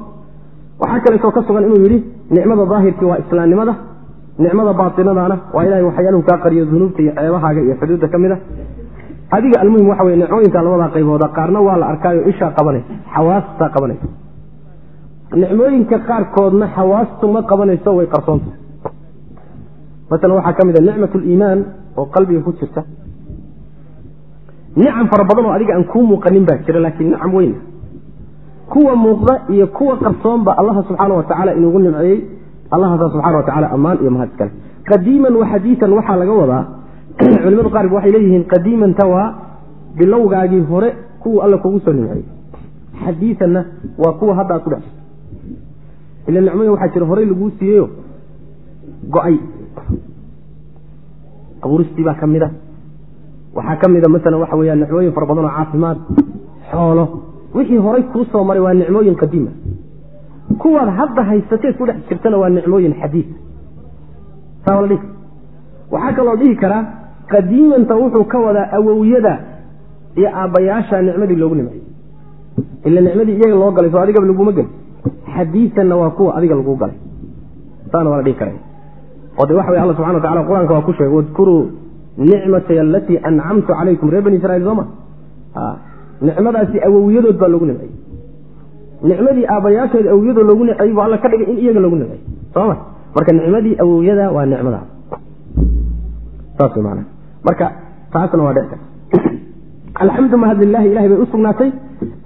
Waxaa kaleetoo ka sugan inuu yidhi nicmada daahirkii waa islaamnimada nicmada baatinadana waa ilahay waxyaaluhu kaa qariyo dunuubta iyo ceebahaaga iyo xuduudda ka mid a adiga almuhim waxa weye nicmooyinka labadaa qaybooda qaarna waa la arkaayo ishaa qabanaysa xawaastaa qabanaysa nicmooyinka qaarkoodna xawaastu ma qabanayso way qarsoonta. Masalan waxaa ka mid a nicmat liimaan oo qalbiga ku jirta nicam fara badan oo adiga aan kuu muuqanin baa jira laakiin nicam weyna kuwa muuqda iyo kuwa qarsoonba allaha subxaana wa tacala inugu nimceeyey. Allahaasaa subxana wa tacala ammaan iyo mahad iskale qadiiman wa xadiian waxaa laga wadaa. Culimadu qaar waxay leeyihiin qadiimanta waa bilowgaagii hore kuwa alla kugu soo nimceeyey. Xadiianna waa kuwa hadda aad ku dhex jirto ila nicmooyin waxaa jira horey laguu siiyeyo go'ay. Abuuristii baa ka mid a waxaa ka mida masalan waxa weeyaan nicmooyin fara badan oo caafimaad xoolo. Wixii horay kuu soo maray waa nicmooyin qadiima kuwaad hadda haysateed ku dhex jirtana waa nicmooyin xadiid. Saa la dhihi waxaa kaloo dhihi karaa qadiimanta wuxuu ka wadaa awowyada iyo aabbayaasha nicmadii loogu nimcay. Ila nicmadii iyaga loo galay soo adigaba laguma gelin. Xadiisanna waa kuwa adiga laguu galay. Saana waa la dhihi karay. Oo de waxa way alla subxana wa tacala qur'aanka waa ku sheegay wadkuruu nicmatay alatii ancamtu calaykum reer bani israiil sooma? Nicmadaasi awowyadood baa loogu nimcay. Nicmadii aabbayaasheed awowyadood loogu nimcay buu alla ka dhigay in iyaga loogu nimcay sooma? Marka nicmadii awowyada waa nicmadaas saas man marka taasna waa dhec alxamdu mahadlilahi ilahay bay u sugnaatay.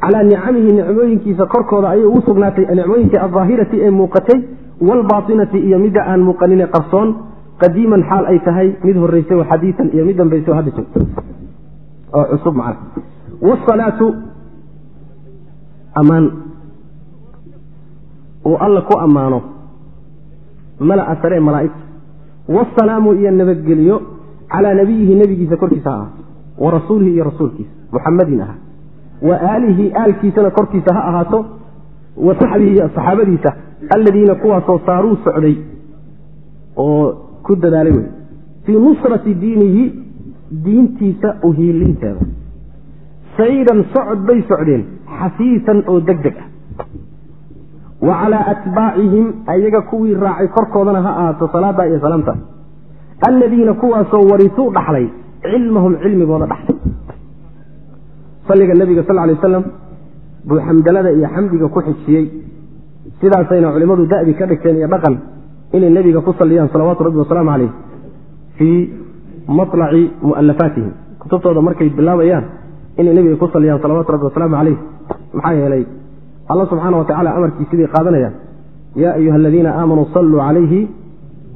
Calaa nicamihi nicmooyinkiisa korkooda ayay ugu sugnaatay nicmooyinkii aldaahirati ee muuqatay waalbaatinati iyo midda aan muuqanine qarsoon qadiiman xaal ay tahay mid horeysay oo xadiian iyo mid dambeysay oo hadda jirto oo cusub macna. Wsalaatu ammaan uu alla ku ammaano. Malaa saree malaa'igta wasalaamu iyo nabadgelyo. Calaa nabiyihi nebigiisa korkiisa ha ahaato wa rasuulihi iyo rasuulkiisa. Muxamadin ahaa. Wa aalihi aalkiisana korkiisa ha ahaato. Wa saxbihi iyo saxaabadiisa. Alladiina kuwaasoo saaruu socday. Oo ku dadaalay wey. Fii nusrati diinihi diintiisa uhiilinteeda sayran socod bay socdeen xafiisan oo deg deg ah. Wa calaa atbaacihim ayaga kuwii raacay korkoodana ha ahaato salaada iyo salaamta. Alladiina kuwaasoo warisuu dhaxlay cilmahum cilmigooda dhaxlay. Salliga nebiga sal lay aslam buu xamdalada iyo xamdiga ku xijiyey. Sidaasayna culimmadu da'di ka dhigteen iyo dhaqan inay nebiga ku salliyaan salawaatu rabbi wasalaamu caleyh fii malaci mu'alafaatihim kutubtooda markay bilaabayaan inay nebiga ku salliyaan salawatu rabbi wasalaamu caleyh maxaa yeelay alla subxaana wa tacala amarkiisi bay qaadanayaan yaa ayuha aladiina aamanuu salluu calayhi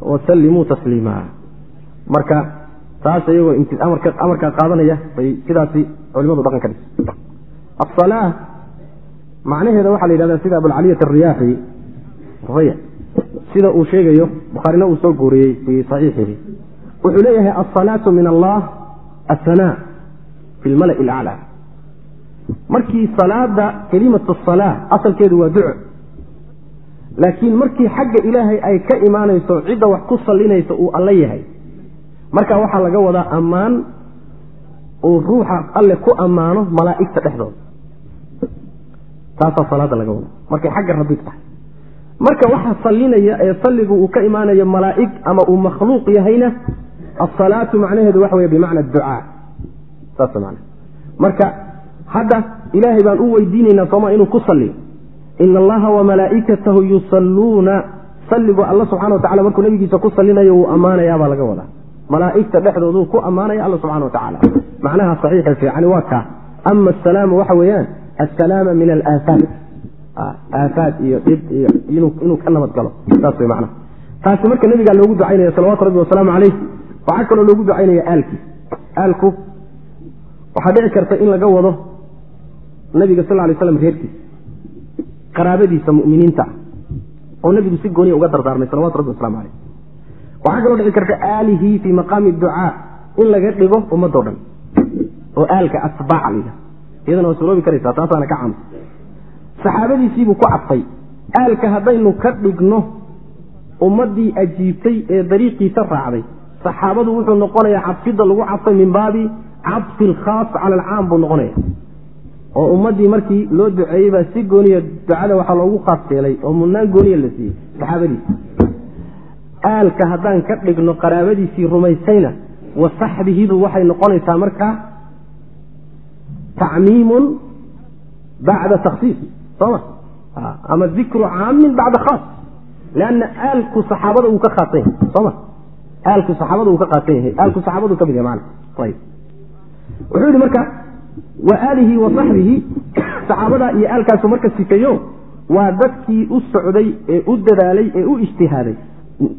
wasallimuu tasliima. Marka taas iyagoo amarkaa qaadanaya bay sidaasi culimadu dhaqan ka asalaa macnaheeda waxaa la yidhahdaa sida abulcaliyat ariyaaxi sida uu sheegayo bukhaarina uu soo guuriyey fii saxiixihi. Wuxuu leeyahay alsalaatu min allah asanaa fi lmala'i alaclaa markii salaada kelimatu salaa asalkeedu waa duco laakiin markii xagga ilaahay ay ka imaanayso cidda wax ku sallinaysa uu alle yahay. Marka waxaa laga wadaa ammaan uu ruuxa alle ku ammaano malaa'igta dhexdooda. Taasaa salaada laga wadaa. Markay xagga rabbi tahay marka waxa sallinaya ee salligu uu ka imaanayo malaa'ig ama uu makhluuq yahayna asalaatu macnaheedu waxa wey bimacna ducaa. Saas man marka hadda ilaahay baan u weydiinaynaa sooma inuu ku salliyo ina allaha wamalaa'ikatahu yusalluuna. Salligu alla subxana watacala markuu nabigiisa ku sallinayo wuu ammaanayaabaa laga wadaa. Malaa'igta dhexdooduu ku ammaanaya alla subxana watacala macnaha saxiixa fiicani waa kaa ama asalaamu waxa weeyaan assalaama min alaafaat aafaad iyo dhib iyo inuu ka nabad galo. Saas way macnaha. Taasi marka nabigaa loogu ducaynaya salawatu rabbi wasalaamu caleyh waxaa kaloo loogu ducaynaya aalkiis aalku waxaa dhici karta in laga wado nabiga sal lay slam reerkiisa qaraabadiisa muminiinta oo nabigu si gooniya uga dardaarmay salawatu rabbi waslamu caleyh waxaa kaloo dhici karta aalihi fii maqaami ducaa in laga dhigo ummadoo dhan oo aalka atbaaca layidhaha iyadana waa suroobi karaysaa taasaana ka caamsa saxaabadiisiibuu ku cadfay aalka haddaynu ka dhigno ummaddii ajiibtay ee dariiqiisa raacday. Saxaabadu wuxuu noqonayaa cadfidda lagu cadfay min baabi cadfi alkhaas cala alcaam buu noqonaya oo ummaddii markii loo duceeyey baa si gooniya ducada waxaa loogu khaas yeelay oo mudnaan gooniya la siiyey saxaabadiisa aalka haddaan ka dhigno qaraabadiisii rumaysayna wa saxbihidu waxay noqonaysaa markaa tacmiimun bacda takhsiis soma ama dikru caamin bacda khaas. Lanna aalku saxaabada uu ka khaasan yahay soma aalku saxaabada uu ka khaasan yahay aalku saxaabadu ka mid yahay mana ayb wuxuu yihi marka wa aalihi wa saxbihi saxaabadaa iyo aalkaasu marka sifeeyo waa dadkii u socday ee u dadaalay ee u ijtihaaday.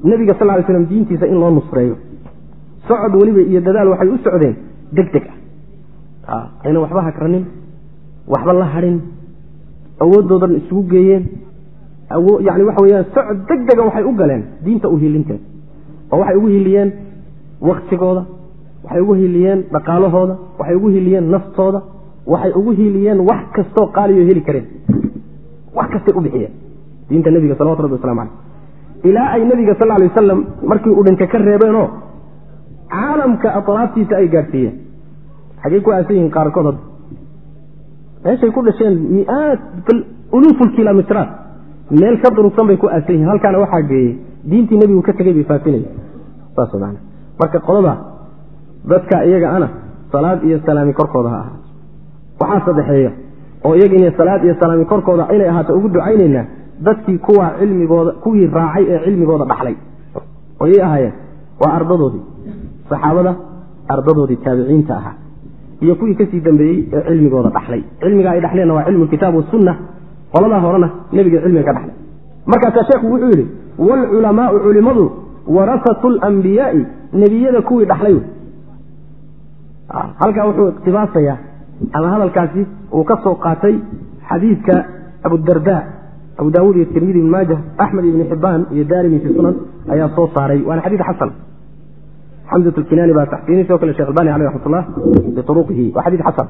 Nebiga sal ly slam diintiisa in loo nusreeyo. Socod weliba iyo dadaal waxay u socdeen. Deg deg ah ayna waxba hakranin waxba la hadhin awoodoodan isugu geeyeen. Yani waxa weyaan socod deg dega waxay u galeen diinta u hilinteeda oo waxay ugu hiliyeen waktigooda waxay ugu hiliyeen dhaqaalahooda waxay ugu hiliyeen naftooda waxay ugu hiliyeen wax kastoo qaaliyo heli kareen. Wax kastay u bixiyeen diinta nebiga salawatu rabbi waslamu caleyh ilaa ay nebiga sal lay wasalam markii uu dhinka ka reebeenoo caalamka atraaftiisa ay gaadhsiiyeen xaggey ku aasan yihiin qaarkood meeshay ku dhasheen miaad uluufulkilomitrat meel ka durugsan bay ku aasan yihiin. Halkaana waxaa geeyey diintii nebigu ka tegey bay faafinaya saas man marka qodada dadka iyaga ana salaad iyo salaami korkooda ha ahaato. Waxaa saddexeeya oo iyaga inay salaad iyo salaami korkooda inay ahaato ugu ducaynaynaa dadkii kuwa cilmigooda kuwii raacay ee cilmigooda dhaxlay. Oo yay ahaayeen. Waa ardadoodii. Saxaabada ardadoodii taabiciinta ahaa iyo kuwii ka sii dambeeyey ee cilmigooda dhaxlay. Cilmiga ay dhaxleenna waa cilmu kitaab wasunna qoladaa horena nebiga cilmiga ka dhaxlay. Markaasaa sheekhu wuxuu yidhi waalculamaau culimadu warasatu alambiyaai nebiyada kuwii dhaxlay halkaa wuxuu iqtibaasayaa ama hadalkaasi uu ka soo qaatay xadiidka abudarda abu daawuud iyo tirmidi ibn maaja axmed ibni xibaan iyo daarimi fi sunan ayaa soo saaray. Waana xadiid xasan xamzat lkinaani baa taxsiinay sidoo kale shekh albani aleyh raxmat ullah biuruqihi waa xadiid xasan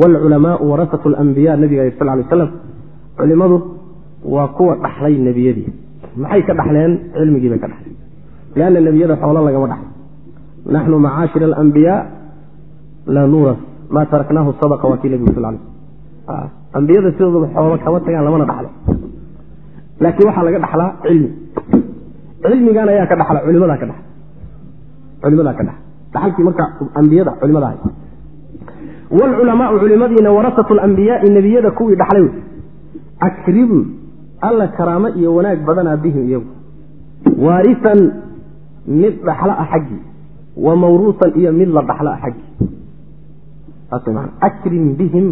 waalculamaau warasatu alambiya nabiga sal lay aslam culimadu waa kuwa dhaxlay nebiyadii maxay ka dhaxleen cilmigii bay ka dhaxleen lianna nebiyada xoolo lagama dhaxlo naxnu macaashir alambiyaa la nuuras maa taraknaahu sadaqa waa kii nebigu sal lay ambiyada sidooduba xoolo kama tagaan lamana dhaxlo laakiin waxaa laga dhaxlaa cilmi cilmigan ayaa ka dhaxla culimadaa ka dhaxla culimadaa ka dhaxla dhaxalkii marka ambiyada culimada hay waalculamaau culimadiina warasatu alambiyaai nebiyada kuwii dhaxlay wey. Akrim alla karaamo iyo wanaag badanaa bihim iyagu. Waarisan mid dhaxlo ah xaggii wa mawruusan iyo mid la dhaxlo ah xaggii saas man akrim bihim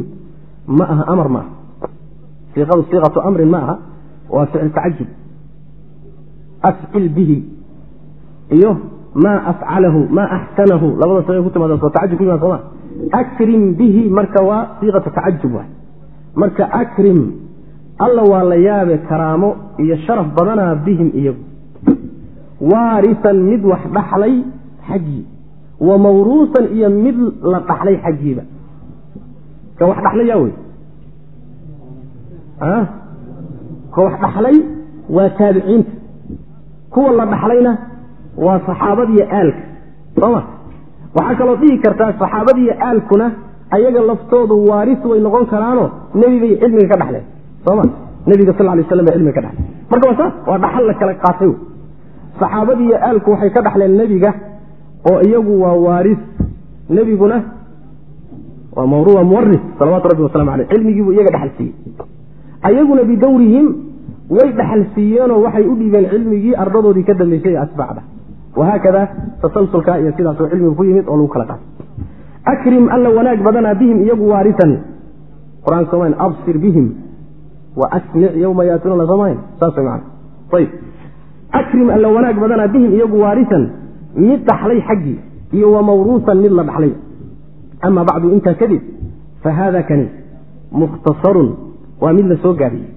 ma aha amar ma aha. Siiqadu siiqatu amrin ma aha. Waa ficil tacajub afcil bihi iyo maa afcalahu maa axsanahu. Labada sa ku timaada soo tacajub ku sooma akrim bihi marka waa siiqata tacajub waay. Marka akrim alla waa la yaabe karaamo iyo sharaf badanaa bihim iyagu. Waarisan mid wax dhaxlay xaggii wa mawruusan iyo mid la dhaxlay xaggiiba. Ka wax dhaxlay yaa wey ka wax dhaxlay waa taabiciinta. Kuwa la dhaxlayna waa saxaabadiyo aalka. Sooma waxaa kaloo dhihi kartaa saxaabadiyo aalkuna ayaga laftoodu waaris way noqon karaano nebibay cilmiga ka dhaxleen. Soma nebiga sal lay slam bay cilmiga ka dhaxleen. Marka waa saas waa dhaxal la kala qaatay. Saxaabadiiyo aalku waxay ka dhaxleen nebiga oo iyagu waa waaris. Nebiguna waa muwaris salawaatu rabbi waslamu aleyh cilmigiibuu iyaga dhaxal siiyey. Ayaguna bidawrihim way dhaxal siiyeenoo waxay u dhiibeen cilmigii ardadoodii ka dambeysay ee atbaacda wahaakada tasalsulka iyo sidaasoo cilmigu ku yimid oo lagu kala qaatay akrim alla wanaag badanaa bihim iyagu waarisan qur'aanka sooma absir bihim wa asmic yowma yaatuuna sooma saas man ayb akrim alla wanaag badanaa bihim iyagu waarisan mid dhaxlay xaggii iyo wa mawruusan mid la dhaxlay ama bacdu intaa kadib fa haada kani mukhtasarun waa mid la gaabiyey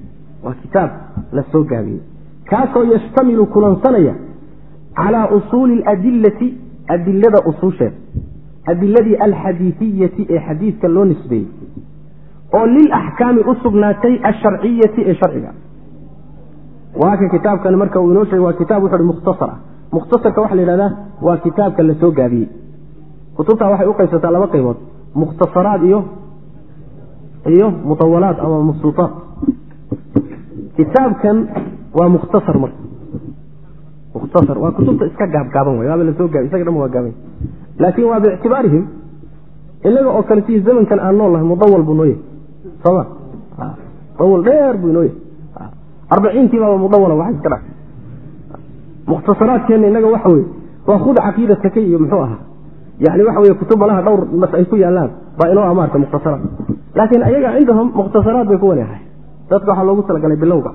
waa kitaab la gaabiyey kaasoo yashtamilu kulansanaya calaa usuuli aladilati adilada usuusheeda adiladii alxadiisiyati ee xadiidka loo nisbeeyey oo lilaxkaami u sugnaatay alsharciyati ee sharciga waa ka kitaabkan marka uu inoo sheegay waa kitaab wuxu uhi mukhtasar mukhtasarka waxaa la yidhahdaa waa kitaabka la soo gaabiyey kutubtaa waxay u qaybsataa laba qaybood mukhtasaraad iyo iyo mutawalaat ama mabsuutaat kitaabkan waa mukhtasar marka mukhtasar. Waa kutubta iska gaabgaaban way waaba la soo gaabiy isaga dhan waa gaaban laakiin waa biictibaarihim inaga oo kale si zamankan aan nool nahay mudawal buu noo yahay sooma mudawal dheer buu inoo yahay arbaciinkii baaba mudawala waxa iska dha mukhtasaraadkeenna inaga waxa weye waa khud caqiidataka iyo muxuu ahaa. Yani waxa wey kutub malaha dhowr nas ay ku yaalaan baa inoo amaarta mukhtasaraad laakiin ayaga cindahum mukhtasaraad bay ku wanahay dadka waxaa loogu talagalay bilowga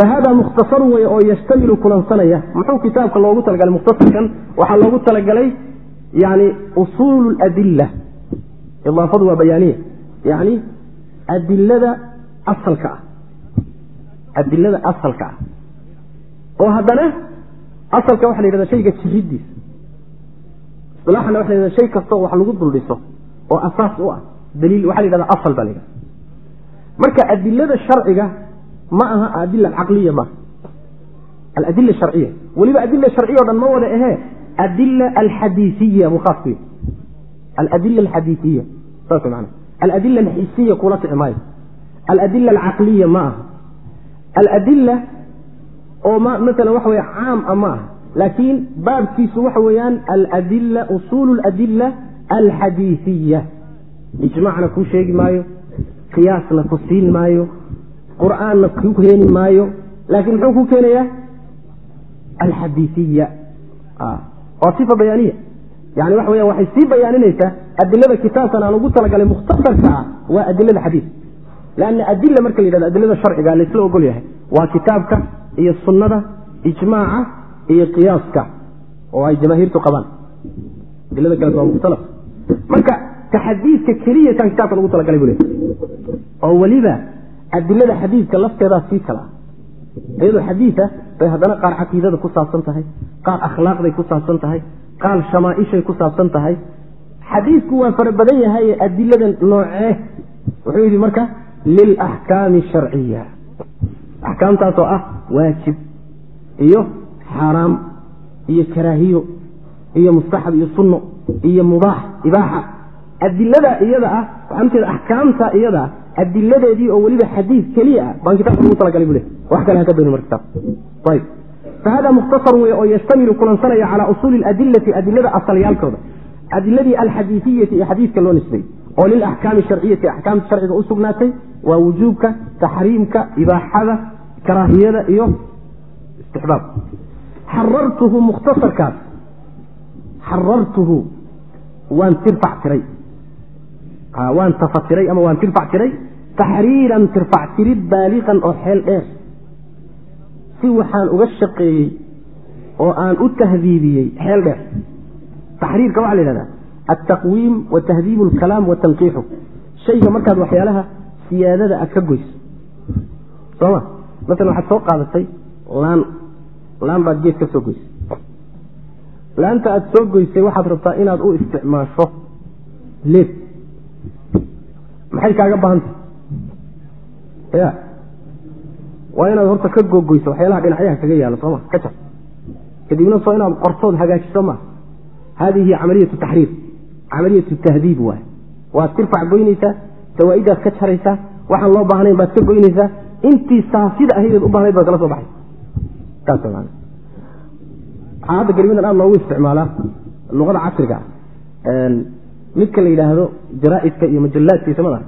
fa hada mukhtasarun wey oo yashtamilu kulansanaya muxuu kitaabka loogu talagalay mukhtasarkan waxaa loogu talagalay yani usuulu ladila idaafadu waa bayaaniya yani adilada asalka ah adilada asalka ah oo haddana asalka waxa la yidhahda shayga jiridiisa isilaaxana waxa la yhahda shay kastoo wax lagu dul dhiso oo asaas u ah daliil waxa la yhahda asal baa la yhahda marka adilada sharciga ma aha adila caqliya maaha aladila sharciya. Weliba adila sharciya o dhan ma wada ahee. Adila ku yahy aladila alxadiisiya saas mana aladila alxisiya kula kici maayo aladila alcaqliya ma aha. Aladila oo maala waxa wey caam a ma aha. Laakiin baabkiisu waxa weeyaan aladila usuulu ladila alxadiisiya ijmacna kuu sheegi maayo qiyaasna ku siin maayo qur'aanna ku keeni maayo laakiin muxuu ku keenayaa? Alxadiisiya. Waa sifa bayaaniya. Yani waxa weya waxay sii bayaaninaysaa adilada kitaabkan aan ugu talagalay mukhtasarka ah waa adilada xadiis. Lanna adila marka la yidhahdo adilada sharciga laysla ogol yahay waa kitaabka iyo sunnada ijmaaca iyo qiyaaska oo ay jamaahiirtu qabaan. Adilada kaleet waa mukhtalaf. Marka ka xadiidka keliya kaan kitaabkan ugu talagalay bu le oo weliba adilada xadiidka lafteedaa sii kala. Iyadoo xadiida bay haddana qaar caqiidada ku saabsan tahay qaar akhlaaqday ku saabsan tahay qaar shamaaishay ku saabsan tahay. Xadiidku waa fara badan yahay adilada noocee? Wuxuu yidhi marka lilaxkaami sharciya axkaamtaasoo ah waajib iyo xaaraam iyo karaahiyo iyo mustaxab iyo sunno iyo mubaax ibaaxa. Adilada iyada ah waxaan ujeeda axkaamta iyada ah adiladeedii oo weliba xadiid keliya ah baan kitabka ugu talagalay bu le wax kale haka doni mar ayb fahada mukhtasar wey oo yashtamilu kulansanaya calaa usuuli adilati adilada asalyaalkooda adiladii alxadiisiyati ee xadiidka loo nisbay oo lilaxkaami sharciyati axkaamta sharciga u sugnaatay waa wujuubka taxriimka ibaaxada karaahiyada iyo istixbaab. Xarartuhu mukhtasarkaas. Xarartuhu waan tirfac waan tafatiray ama waan tirfac tiray? Taxriiran tirfac tirid baaliqan oo xeel dheer. Si waxaan uga shaqeeyey oo aan u tahdiibiyey xeel dheer. Taxriirka waxaa la yidhahdaa altaqwiim wa tahdiibu alkalaam wa tanqiixu. Shayga markaad waxyaalaha siyaadada aad ka goyso. Sooma masalan waxaad soo qaadatay laan laan baad geed ka soo goysay. Laanta aad soo goysay waxaad rabtaa inaad u isticmaasho leed maxay kaaga baahantay ya. Waa inaad horta ka gogoyso waxyaalaha dhinacyaha kaga yaalo sooma ka jar. Kadibna soo inaad qortood hagaajiso maa haadihi camaliyatu taxriir camaliyatu tahdiib waay waad tirfac goynaysaa dawaa'idaad ka jaraysaa waxaan loo baahnayn baad ka goynaysaa intii saafida ahaydeed u bahnayd baad kala soo baxay saas man waxaa hadda gelimadan aad loogu isticmaalaa luqada casriga midka la yidhaahdo jaraaidka iyo majalaadka samada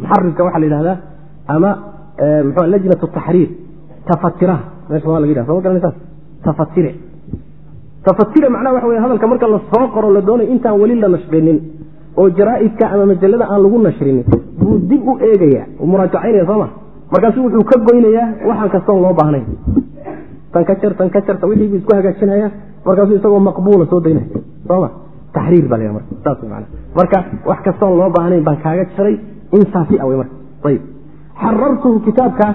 muxarirka waxaa la yidhahdaa ama mxu lajnat taxriir tafatiraha. Meesha waa laga yidhah soo ma garanaysaa? Tafatire tafatire macnaha waxa wey hadalka marka la soo qoro la doonayo intaan weli la nashrinin oo jaraaidka ama majalada aan lagu nashrinin buu dib u eegaya muraajacaynaya sooma markaasu wuxuu ka goynayaa waxaan kastoon loo baahnayn. Tan ka jar tan ka jarta wixii buu isku hagaajinaya markaasuu isagoo maqbuula soo daynaya. Sooma taxriir baa la marka saas man marka wax kastoon loo baahnayn baan kaaga jaray in saafi a wey marka ayib xarartuhu kitaabka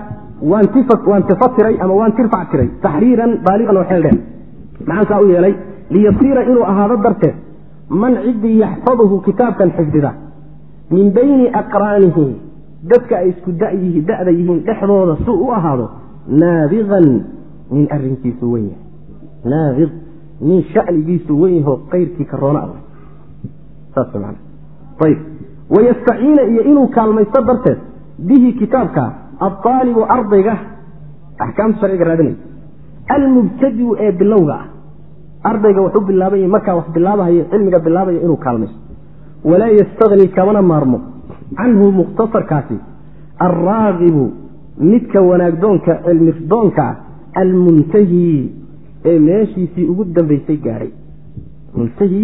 waan tifatiray ama waan tirfac tiray taxriiran baaliqan oo xeel maxaan saa u yeelay liyasiira inuu ahaado darteed man ciddii yaxfaduhu kitaabkan xifdida min bayni aqraanihi dadka ay isku dayihi da'da yihiin dhexdooda si u ahaado naabiqan nin arinkiisu wen yahay nin shanigiisu wen yahoo kayrkii karoona ah. Saas man ayb wayastaciina iyo inuu kaalmaysto darteed bihi kitaabka aaalibu ardayga axkaamta sharciga raadinaya almubtadiu ee bilowga ah. Ardayga wax u bilaabanya markaa wax bilaabahayo cilmiga bilaabaya inuu kaalmaysto. Walaa yastagni kamana maarmo. Canhu mukhtasarkaasi alraagibu midka wanaagdoonka cilmidoonka ah almuntahi ee meeshiisii ugu dambaysay gaadhay muntahi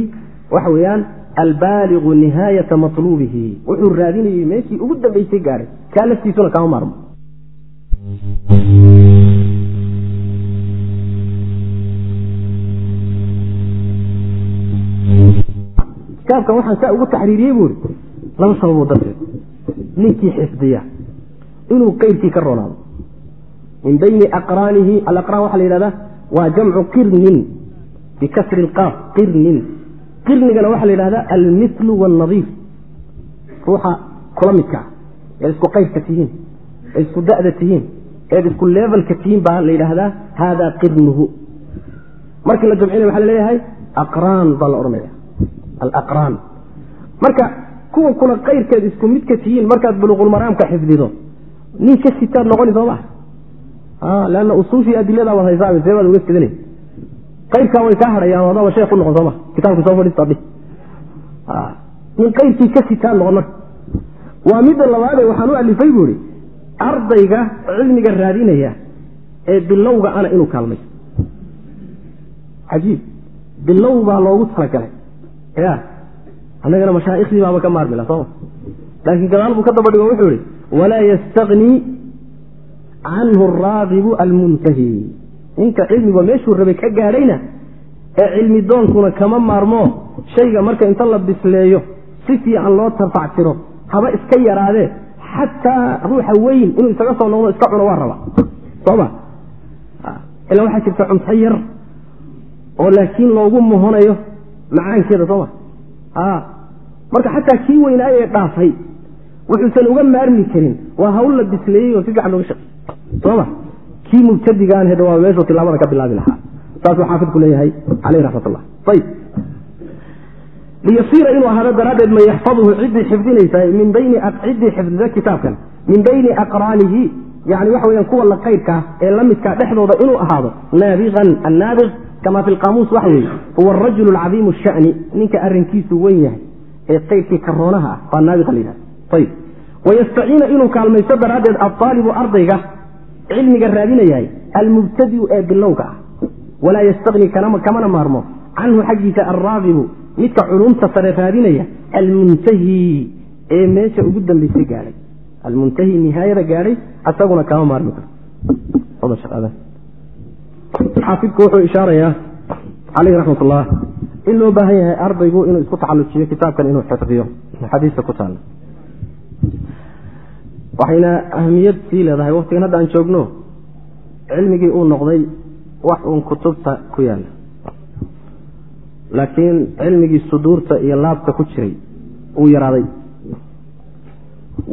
waxa weeyaan albaaligu nihaayata matluubihi. Wuxuu raadinayey meeshii ugu dambaysay gaadhay kaa laftiisuna kama maarmo. Kitaabkan waxaan saa ugu taxriiriyey buuri laba sababoo darteed. Ninkii xifdiya inuu qeyrkii ka roonaado. Min bayni aqraanihi alaqraan waxaa la yidhahdaa waa jamcu qirnin bikasri ilqaaf qirnin. Qirnigana waxaa la yidhahdaa almithlu waalnadiir ruuxa kula midka ah eed isku qayrka tihiin eed isku da'da tihiin eed isku levelka tihiin baa la yidhaahdaa haadaa qirnuhu. Markii la jamcinaya waxaa la aqraan baa la odhanaya alaqraan. Marka kuwa kuna qayrkeed isku midka tihiin markaad buluqulmaraamka xifdido nin ka sitaad noqoni soo maa leanna usuushii adiladaa waad haysaa see baad uga sidanay qayrkaa way kaa hadhayaan adaba sheekh u noqon sooma kitaabka soo fadhiista dhi nin qayrkii ka sitaan noqon waa midda labaade waxaan u alifay buu ihi ardayga cilmiga raadinaya ee bilowga ana inuu kaalmayso cajiib bilow baa loogu talagalay ya annagana mashaaiikhdii baaba ka maarmila sooma laakiin gadaal buu ka daba dhigo wuxuu ihi walaa yastagni canhu araagibu almuntahi. Ninka cilmiga meeshuu rabay ka gaadhayna ee cilmi doonkuna kama maarmo. Shayga marka inta la bisleeyo si fiican loo tarfactiro haba iska yaraadee xataa ruuxa weyn inuu isaga soo noqdo iska cuno waa raba sooma ilaa waxaa jirta cunto yar oo laakiin loogu muhonayo macaankeeda sooma marka xataa kii weynaayo ee dhaafay. Wuxuusan uga maarmi karin. Waa hawl la bisleeyey oo si fiican looga shaqey sooma kii mubtadigaan hedha waa meeshuu tilaabada ka bilaabi lahaa. Saasuu xaafidku leeyahay caleyh raxmat ullah ayb liyasiira inuu ahaado daraaddeed man yaxfaduhu ciddii xifdinaysa min bayni ciddii xifdida kitaabkan. Min bayni aqraanihi yani waxa weyaan kuwa la qayrkaa ee la dhexdooda inuu ahaado naabiqan annaabiq kama fi lqaamuus waxa weeye huwa arajulu alcadiimu shani ninka arrinkiisu wen yahay ee qayrkii karoonaha ah baa naabiqa la yidhahda ayb wayastaciina inuu kaalmaysto daraaddeed altaalibu ardayga cilmiga raadinayahay almubtadiu ee bilowga ah walaa yastagni kamana maarmo canhu xaggiisa alraagibu midka culumta sare raadinaya almuntahi ee meesha ugu dambaysay gaadhay almuntahi nihaayada gaadhay asaguna kama maarmi karo xaafidku wuxuu ishaarayaa caleyh raxmat ullah in loo baahan yahay ardaygu inuu isku taxallujiyo kitaabkan inuu xifdiyo xadiista ku taalla waxayna ahamiyad sii leedahay waktigan hadda aan joogno cilmigii uu noqday wax uun kutubta ku yaalla. Laakiin cilmigii suduurta iyo laabta ku jiray uu yaraaday.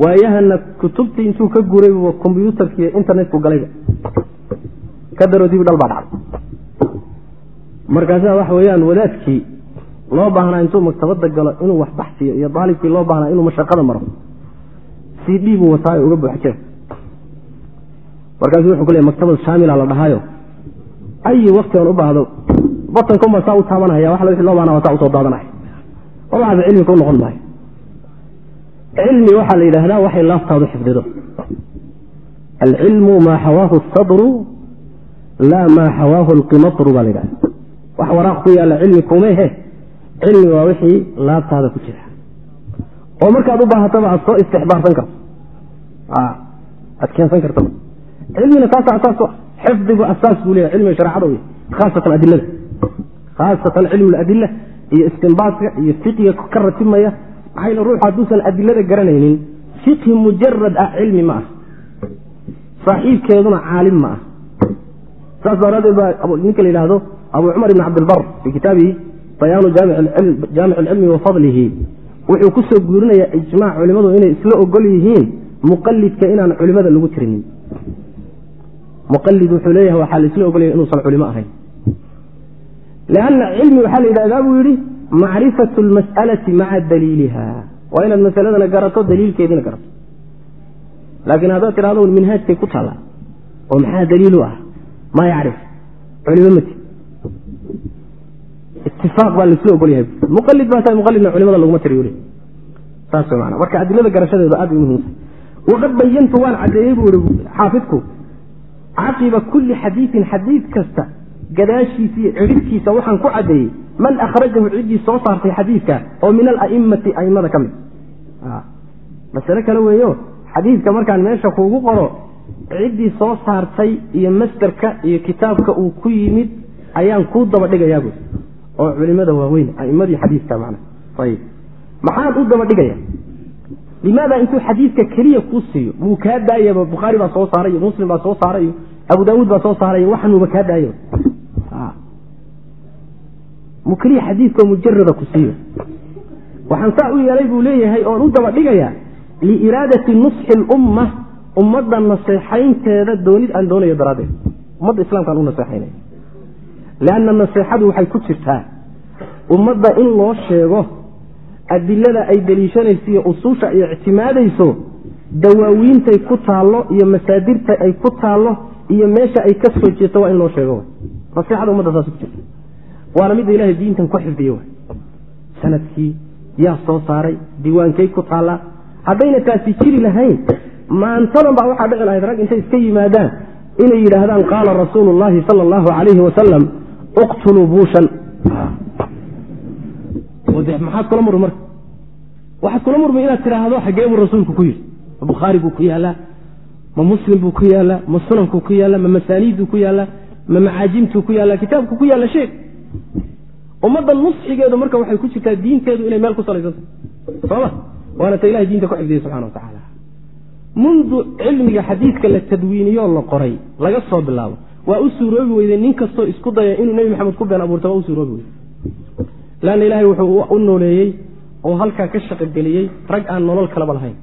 Waayahana kutubtii intuu ka guuray kombyuutarki iyo internetku galayba ka daroo dibi dhal baa dhacday. Markaasaa waxa weeyaan wadaadkii loo baahnaa intuu maktabadda galo inuu wax baxsiyo iyo daalibkii loo baahnaa inuu mashaqada maro c d buu wataayo uga buuxa jira markaasu wuxuu ku maktabad shaamila la dhahaayo. Ayi wakti aan u baahdo batankan baa saa u taabanhaya wax loo baahna waa saa u soo daadanaya. Waxaas cilmi ku noqon maayo? Cilmi waxaa la yidhaahdaa waxay laaftaadu xifdido. Alcilmu maa xawaahu sadru laa maa xawaahu lqimatru baa la yidhahda wax waraaq ku yaalla cilmi kumehe cilmi waa wixii laabtaada ku jira oo markaad u baahataba aad soo istixbaarsan karto. Aad keensan kartaba cilmina taasa asaas xifdigu asaas buu leeyahy cilmiga shareecada wey khaasatan adilada. Khaasatan cilmu ladila iyo istinbaadka iyo fiqiga ka ratibmaya maxayna ruuxu hadduusan adilada garanaynin. Fiqhi mujarad ah cilmi ma ah. Saaxiibkeeduna caalim ma ah. Saas daraaddeed baa ninka la yidhaahdo abu cumar ibn cabdilbar fii kitaabihi bayaanu jaamic alcilmi wa wuxuu ku soo guurinayaa ijmaac culimmadu inay isla ogol yihiin muqalidka inaan culimada lagu tirinin. Muqalid wuxuu leeyahay waxaa la isla ogolyahay inuusan culimo ahayn. Lanna cilmi waxaa la yidhahdaa buu yidhi macrifatu lmas'alati maca daliiliha. Waa inaad masaladana garato daliilkeediina garato. Laakiin haddaad tidhahdo minhaajkay ku taalla oo maxaa daliilu ah? Maa yacrif culimo mati itifaaq baa laisla ogol yahay muqalid baa tahay muqalidna culimada laguma tiriyo le saas man marka adilada garashadeedu aad bay muhiimsa waqad bayantu waan caddeeyey buu ihi xaafidku caqiba kulli xadiidin xadiid kasta gadaashiisa iyo cidhibkiisa waxaan ku caddeeyey man akhrajahu ciddii soo saartay xadiidka oo min ala'immati a'immada ka mid masale kale weeyo xadiidka markaan meesha kuugu qoro ciddii soo saartay iyo masderka iyo kitaabka uu ku yimid ayaan kuu daba dhigayaa buy oo culimada waaweyn aimmadii xadiidka macna. Ayib. Maxaan u daba dhigaya limaada intuu xadiidka keliya kuu siiyo muu kaa daayaba bukhaari baa soo saaray iyo muslim baa soo saaray iyo abu daawuud baa soo saaray waxanuuba kaa daayaba muu keliya xadiidkao mujarada ku siiyo. Waxaan saa u yeelay buu leeyahay oon u daba dhigayaa liiraadati nusxi lumma ummadda naseexaynteeda doonid aan doonayo daraaddeed. Ummadda islamkaan u naseexaynaya leanna naseexadu waxay ku jirtaa ummadda in loo sheego adilada ay deliishanayso iyo usuusha ay ictimaadayso dawaawiintay ku taallo iyo masaadirta ay ku taallo iyo meesha ay ka soo waa in loo sheego naseexada ummadda saas ku jirta waana midda ilahay diintan ku xifdiye sannadkii yaa soo saaray diiwaankay ku taallaa haddayna taasi jiri lahayn maantadan baa waxaa dhici lahayd rag intay iska yimaadaan inay yidhaahdaan qaala rasuulu llaahi sala allahu calayhi wasalam uqtuluu buushan maxaad kula murmi marka? Waxaad kula murmi inaad tidhaahdo xagee buu rasuulku ku yidhi. Ma bukhaari buu ku yaallaa? Ma muslim buu ku yaallaa? Ma sunankuu ku yaallaa? Ma masaaniidduu ku yaallaa? Ma macaajimtuu ku yaallaa? Kitaabku ku yaalla sheeg. Ummadda nusxigeedu marka waxay ku jirtaa diinteedu inay meel ku salaysantah sooma waana ta ilahay diinta ku xifdiyey subxana wa tacaala. Mundu cilmiga xadiidka la tadwiiniyoo la qoray laga soo bilaabo waa u suuroobi weyday nin kastoo isku daya inuu nebi maxamed ku been abuurta waa u suuroobi weyday lanna ilaahay wuxuu u nooleeyey oo halkaa ka shaqogeliyey rag aan nolol kalaba lahayn.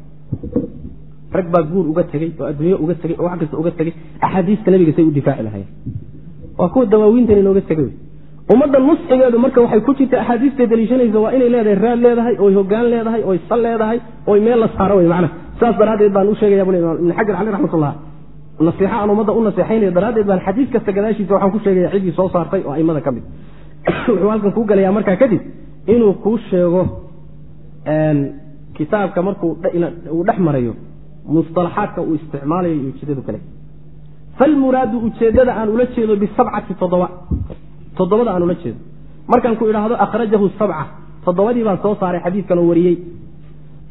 Rag baa guur uga tegey oo adduunyo uga tegey oo wax kasta uga tegey. Axaadiista nebiga say u difaaci lahayen waa kuwa dawaawiintan inooga tegey ummadda nusxigeedu marka waxay ku jirta axaadiista daliishanaysa waa inay leedahay raad leedahay oy hogaan leedahay oy sal leedahay oy meel la saaro wey macna saas daraaddeed baan u sheegaya bu ibn xajar cali raxmatullah nasiixa aan ummadda u naseexaynayo daraaddeed baan xadiis kasta gadaashiisa waxaan ku sheegaya ciddii soo saartay oo aimada ka mid. Wuxuu halkan kuu gelayaa markaa kadib inuu kuu sheego kitaabka markuu uu dhex marayo musطalaxaadka uu isticmaalayo iyo ujeedadu kale. Falmuraadu ujeedada aan ula jeedo bisabcati toddoba. Toddobada aan ula jeedo. Markaan ku idhaahdo akhrajahu sabca. Toddobadii baan soo saaray xadiidkan oo wariyey.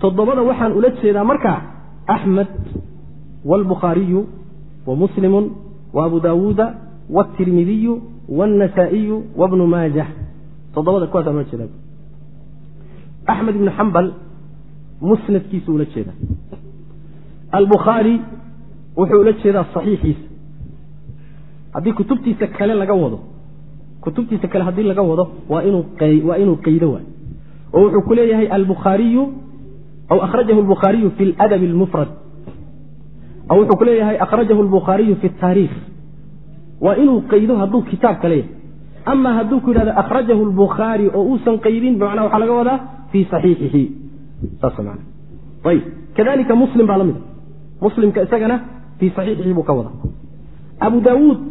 Toddobada waxaan ula jeedaa markaa axmed wاlbukhaariyu wa muslimu wa abu daawuuda wاtirmidiyu wاnasaa'iyu wabnu maajah toddobada kuwaasa loola jeeda axmed ibnu xambal musnadkiisu ula jeeda albukhaari wuxuu ula jeedaa saxiixiisa haddii kutubtiisa kale laga wado kutubtiisa kale haddii laga wado waa inuu waa inuu qeydo waay oo wuxuu ku leeyahay albukhaariyu aw akhrajahu albukhaariyu fi اladab اlmufrad aw wuxuu ku leeyahay akhrajahu albukhaariyu fi اtaariikh waa inuu qeydo hadduu kitaab kale yahay ama hadduu ku yidhahdo akhrajahu albukhaari oo uusan qeydin bimacnaa waxaa laga wadaa fii saxiixihi. Saas man ayb kadalika muslim baa la mid muslimka isagana fii saxiixihi buu ka wadaa. Abu daawuud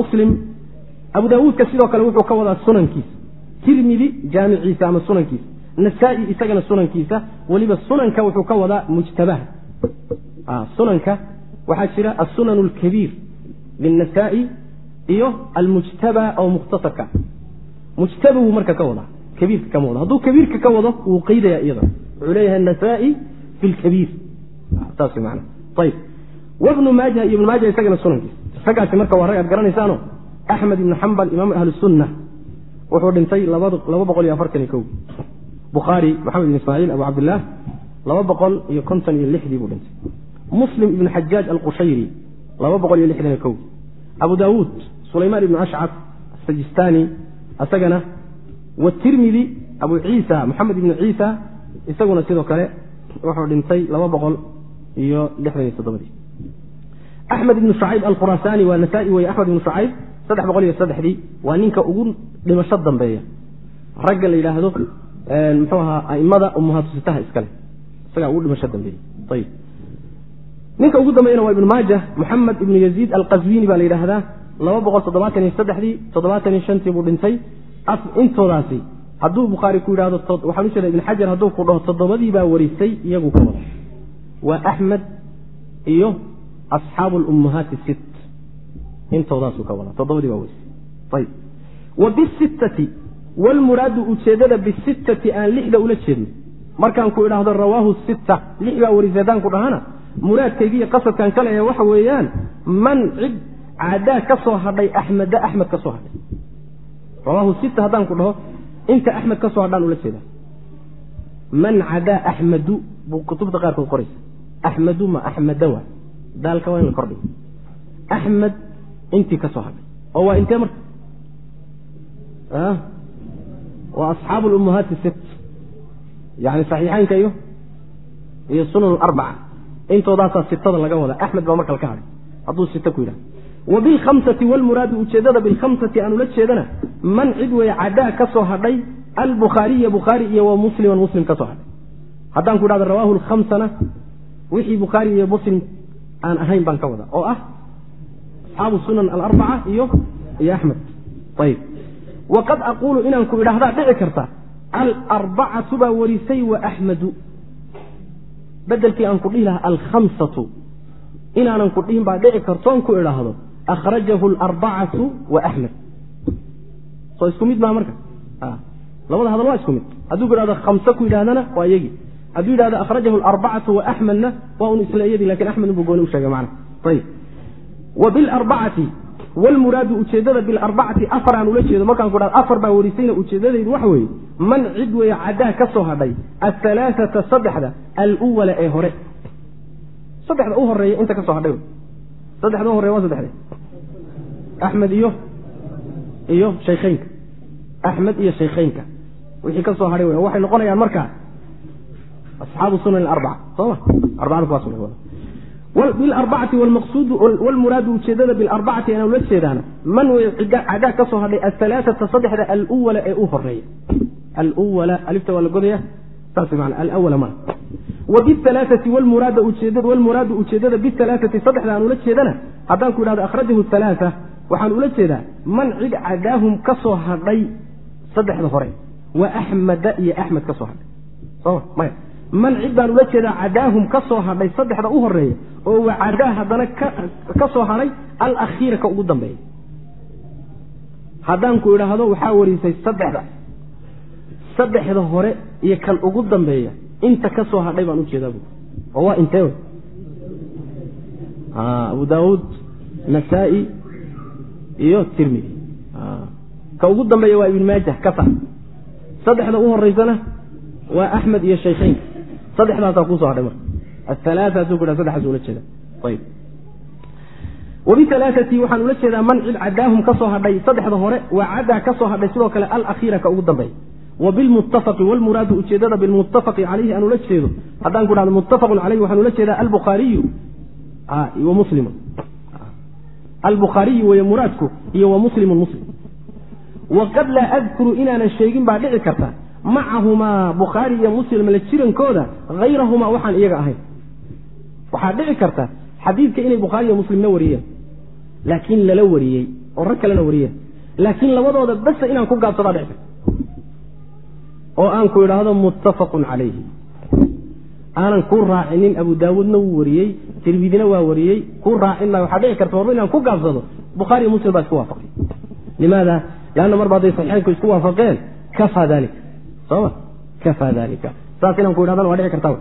muslim. Abu daawuudka sidoo kale wuxuu ka wadaa sunankiisa. Tirmidi jaamiciisa ama sunankiisa. Nasaa-i isagana sunankiisa. Weliba sunanka wuxuu ka wadaa mujtabaha sunanka waxaa jira asunan alkabiir linasaa-i iyo almujtaba oo mukhtasarka. Mujtaba wuu marka ka wadaa kabiirka kama wado hadduu kabiirka ka wado wuu qeydaya iyada wuxuu leeyahay nasaa-i fi lkabiir saas man ayb wabnu maaja iyo ibnu maaja isagana sunankiisa raggaasi marka waa rag aad garanaysaano axmed ibnu xambal imaamu ahli sunna wuxuu dhintay laba boqol iyo afartan iyo kow. Bukhaari maxamed ibn ismaaciil abu cabdillaah laba boqol iyo konton iyo lixdii buu dhintay muslim ibnu xajaaj alqushayri laba boqol iyo lixdan kow. Abu daawuud sulaymaan ibnu ashcab asajistani isagana watirmidi abu ciisa maxamed ibnu ciisa isaguna sidoo kale wuxuu dhintay laba boqol iyo lixdan iyo toddobadii axmed ibnu shucayb alkhurasaani waa nasaa-i axmed ibnu shucayb saddex boqol iyo saddexdii waa ninka ugu dhimasho dambeeya. Ragga la yidhaahdo muxuu ahaa aimada umuhatusitaha iskale isagaa ugu dhimasho dambeeyey ayib ninka ugu dambeeyana waa ibnu maaja moxamed ibnu yaziid alqaswini baa la yidhaahdaa. Laba boqol toddobaatan iyo saddexdii toddobaatan iyo shantii buu dhintay. Intoodaasi hadduu bukhaari ku yidhahdo waxaan u jeeda ibn xajar hadduu ku dhaho toddobadii baa warisay iyagu ka wada. Waa axmed iyo asxaabu lummahaati sit intoodaasu ka wada toddobadii baa warisay ayib wa bisittati walmuraadu ujeeddada bisittati aan lixda ula jeedno markaan ku idhaahdo rawaahu sitta lix baa warisay haddaan ku dhahana muraadkaygiiyo qasadkan kale ee waxa weeyaan man cid cadaa ka soo hadhay axmeda axmed ka soo hadhay. Rawaahu sita haddaan ku dhaho inta axmed ka soo hadhaan ula jeeda man cadaa axmedu buu kutubta qaarkood qoraysa. Axmedu ma axmeda waa. Daalka waa in la kordhigo axmed intii ka soo hadhay. Oo waa intee marka? Waa asxaabu lummahaati sit yani saxiixaynka iyo iyo sunan arbaca intoodaasaa sitada laga wada axmed baa markale ka hadhay hadduu sita ku yidhahdo wa bilkhamsati walmuraadu ujeeddada bilkhamsati aan ula jeedana man cid weeye cadaa ka soo hadhay albukhaariya bukhaari iyo wa musliman muslim ka soo hadhay. Haddaan ku idhahdo rawaahu lkhamsana wixii bukhaari iyo muslim aan ahayn baan ka wada oo ah asxaabu sunan alarbaca iyo iyo axmed. Ayib. Waqad aquulu inaan ku idhaahdaa dhici karta alarbacatu baa warisay wa axmedu bedelkii aan ku dhihi lahaa alkhamsatu inaanan ku dhihin baa dhici kartoon ku idhaahdo akhrajahu alarbacatu wa axmed soo isku mid maa marka? Labada hadal waa isku mid. Hadduu ku khamse ku yidhahdana waa iyagii hadduu yidhahdo akhrajahu alarbacatu wa axmedna waa un isla iyadii laakiin axmed unbuu gooni u sheegay macna. Ayib wa bilarbacati walmuraadu ujeeddada bilarbacati afar aan ula jeedo markaan ku dhahdo afar baa warisayna ujeeddadaydu waxa weeye man cid weeye cadaa ka soo hadhay ahalaaata saddexda alwala ee hore. Saddexda u horreeya inta ka soo hadhay. Saddexda u horeya waa saddexde axmed iyo iyo shaykheynka. Axmed iyo shaykheynka. Wixii ka soo hadhay w waxay noqonayaan markaa asxaabu sunan arbaca sooma arbacada kuwaas bilarbacati wlmaqsuudu wlmuraadu ujeedada bilarbacati aan ula jeedaana man wey cadaa ka hadhay ahalaaata saddexda alwala ee u horreeya alwala alifta waa la godaya saas man alwala ma. Wa bialaaati wlmuraada ujeedada walmuraadu ujeedada bialaaati saddexda aan ula jeedana. Haddaan ku idhahdo akhrajahu halaaa waxaan ula jeedaa man cid cadaahum ka soo hadhay saddexda hore wa axmeda iyo axmed ka hadhay. Soma maya man cid baan ula jeedaa cadaahum ka soo hadhay saddexda u horreeya oo wa cadaa haddana ka soo hadhay alakhiira ka ugu dambeeya. Haddaan ku idhaahdo waxaa warisay saddexda. Saddexda hore iyo kan ugu dambeeya inta ka soo hadhay baan u jeedaa bu oo waa intee abu daawuud nasaa-i iyo tirmidi ka ugu dambeeya waa ibn maajah kasa saddexda u horeysana waa axmed iyo shaykheynka saddexdaasaa kuusoo hadhay marka. Ahalaaatu ku saddexaas ula jeeda ayb wabialaaati waxaan ula jeedaa man cid cadaahum ka hadhay saddexda hore waa caddaa ka hadhay sidoo kale alakhiira ka ugu dambeeya. Wa bilmuttafaqi ujeedada bilmuttafaqi calayhi aan ula jeedo. Haddaan ku dhahdo muttafaqun calayhi waxaan ula jeedaa albukhaariyu. Wa muslimun albukhaariyu wey muraadku iyo wa muslimun muslim. Waqad laa adkuru inaanan sheegin baa dhici karta macahumaa bukhaari iyo muslim la jirankooda hayrahumaa waxaan iyaga ahayn waxaa dhici karta xadiidka inay bukhaari iyo muslimna wariyeen laakiin lala wariyey oo rag kalena wariyeen. Laakiin labadooda basa inaan ku gaabsadaa dhici karta. Oo aan ku idhaahdo muttafaqun calayhi. Aanan kuu raacinin abu daawuudna wuu wariyey tirmidina waa wariyey kuu raacin maayo waxaa dhici karta warba inaan ku gaabsado bukhaari iyo muslim baa isku waafaqay limaada lanna marba hadday saxiixaynku isku waafaqeen kafaa dalika soma kafaa dalika saas inaan ku idhahdana waa dhici kartaa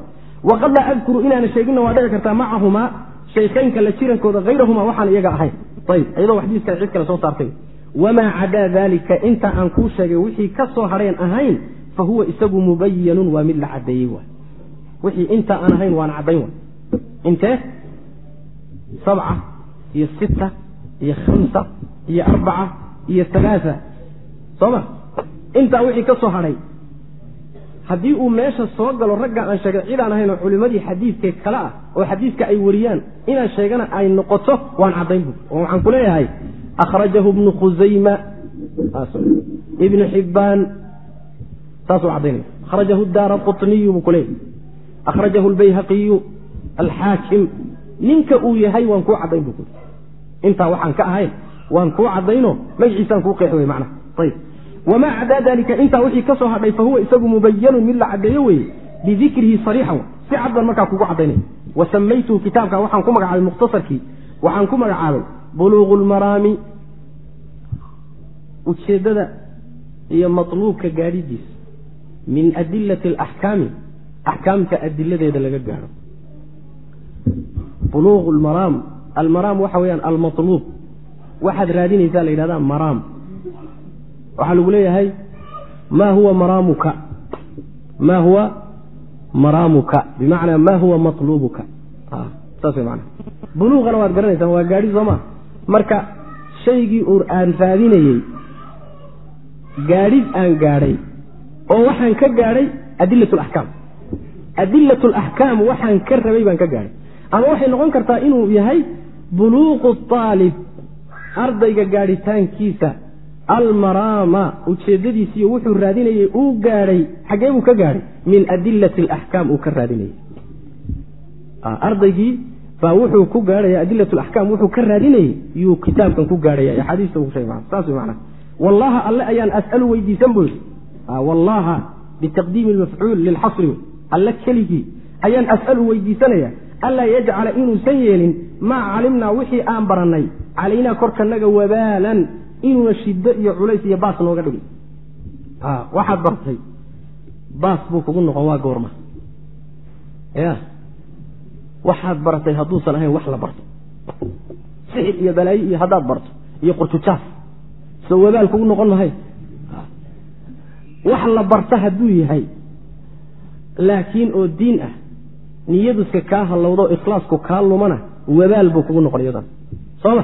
waqad laa adkuru inaana sheeginna waa dhici kartaa macahumaa shaykhaynka la jirankooda hayrahumaa waxaan iyaga ahayn ayb iyadoo xadiis kale cid kale soo saartay. Wamaa cadaa dalika inta aan kuu sheegay wixii ka soo hadheen ahayn fa huwa isagu mubayanun waa mid la cadeeyey waay. Wixii inta aan ahayn waan caddayn waay. Intee sabca iyo sita iyo khamsa iyo arbaca iyo alaaa sooma intaa wixii ka soo hadhay haddii uu meesha soo galo ragga aan sheegay cid aan ahayn oo culimmadii xadiidkee kale ah oo xadiidka ay wariyaan inaan sheegana ay noqoto waan caddayn bu oo waxaan ku leeyahay akhrajahu ibnu khusayma ibnu xibbaan saasuu caddaynaya. Akhrajahu daara qutniyu buu ku leeyahay. Akhrajahu lbayhaqiyu alxaakim ninka uu yahay waan kuu caddayn bu ku intaa waxaan ka ahayn waan kuu cadayno magaciisaan kuu qeex wey macnaha. Ayib wamaa cadaa dalika intaa wixii ka soo hadhay fa isagu mubayanun mid la caddeeyo weeye bidikrihi sariixan si cad baan markaa kugu caddaynay wa samaytuhu kitaabka waxaan ku magacaabay mukhtasarkii waxaan ku magacaabay buluuqu lmaraami ujeeddada iyo matluubka gaadhidiisa min adilati alaxkaami axkaamta adiladeeda laga gaadho buluuqu lmaraam almaraam waxa weeyaan almatluub waxaad raadinaysaa la yidhahdaa maraam waxaa lagu leeyahay maa huwa maraamuka? Maa huwa maraamuka? Bimacnaa maa huwa matluubuka? Saas way maana buluuqana waad garanaysaan waa gaadhi soo maa marka shaygii uu aan raadinayey gaadhid aan gaadhay oo waxaan ka gaadhay adilat laxkaam adilat laxkaam waxaan ka rabay baan ka gaadhay. Ama waxay noqon kartaa inuu yahay buluuqu aalib ardayga gaadhitaankiisa almaraama ujeeddadiisiiyo wuxuu raadinayey uu gaadhay xaggee buu ka gaadhay min adilati alaxkaam uu ka raadinayey ardaygii baa wuxuu ku gaadhaya adilat laxkaam wuxuu ka raadinayey yuu kitaabkan ku gaadhaya axaadiista ugu sheeg saas wey macnaha. Wallaha alle ayaan as'alu weydiisan buu yidhi wallaha bitaqdiimi lmafcuul lilxasri alle keligii ayaan as'alu weydiisanaya. Anlaa yajcala inuusan yeelin maa calimnaa wixii aan barannay. Calaynaa korkanaga wabaalan inuuna shiddo iyo culays iyo baas nooga dhigin waxaad bartay baas buu kugu noqon waa goorma. Ya waxaad baratay hadduusan ahayn wax la barto. Sixir iyo balaayo iyo haddaad barto iyo qurtujaas soo wabaal kugu noqon mahay wax la barta hadduu yahay laakiin oo diin ah niyaduska kaa hallowdo ikhlaasku kaa lumana wabaal buu kugu noqon iyadan sooma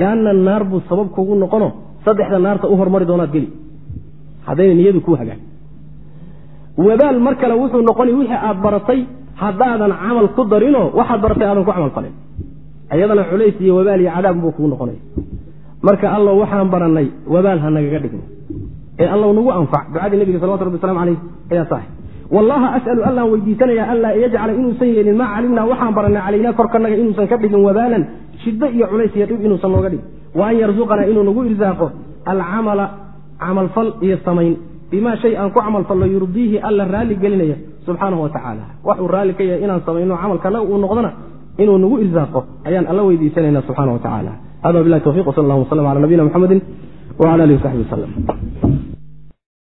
lianna naar buu sabab kugu noqono saddexda naarta u hormari doonaad geli haddayna niyadu kuu hagaan wabaal mar kale wuxuu noqoni wixii aad baratay haddaadan camal ku darinoo waxaad baratay aadan ku camal falin iyadana culays iyo wabaal iyo cadaab buu kugu noqonaya marka allow waxaan barannay wabaal ha nagaga dhigno ee allow nagu anfac ducadii nebiga salawatu rabbi waslamu caleyh ayaa saax wallaha as'alu allaan weydiisanaya anlaa yajcala inuusan yeelin maa calimnaa waxaan barannay calaynaa korkanaga inuusan ka dhigin wabaalan shiddo iyo culays iyo dhib inuusan nooga dhigin wa an yarsuqanaa inuu nagu irsaaqo alcamala camalfal iyo samayn. Bimaa shay aan ku camalfallo yurdiihi alla raalli gelinaya subxaanahu wa tacaala. Waxuu raalli ka yahay inaan samayno camalkanaga uu noqdona inuu nagu irsaaqo ayaan alla weydiisanayna subxana wa tacaala. Hada bilahi tawfiq wsal allah waslm ala nabiyina mxamedi wala alihi wasaxbi waslm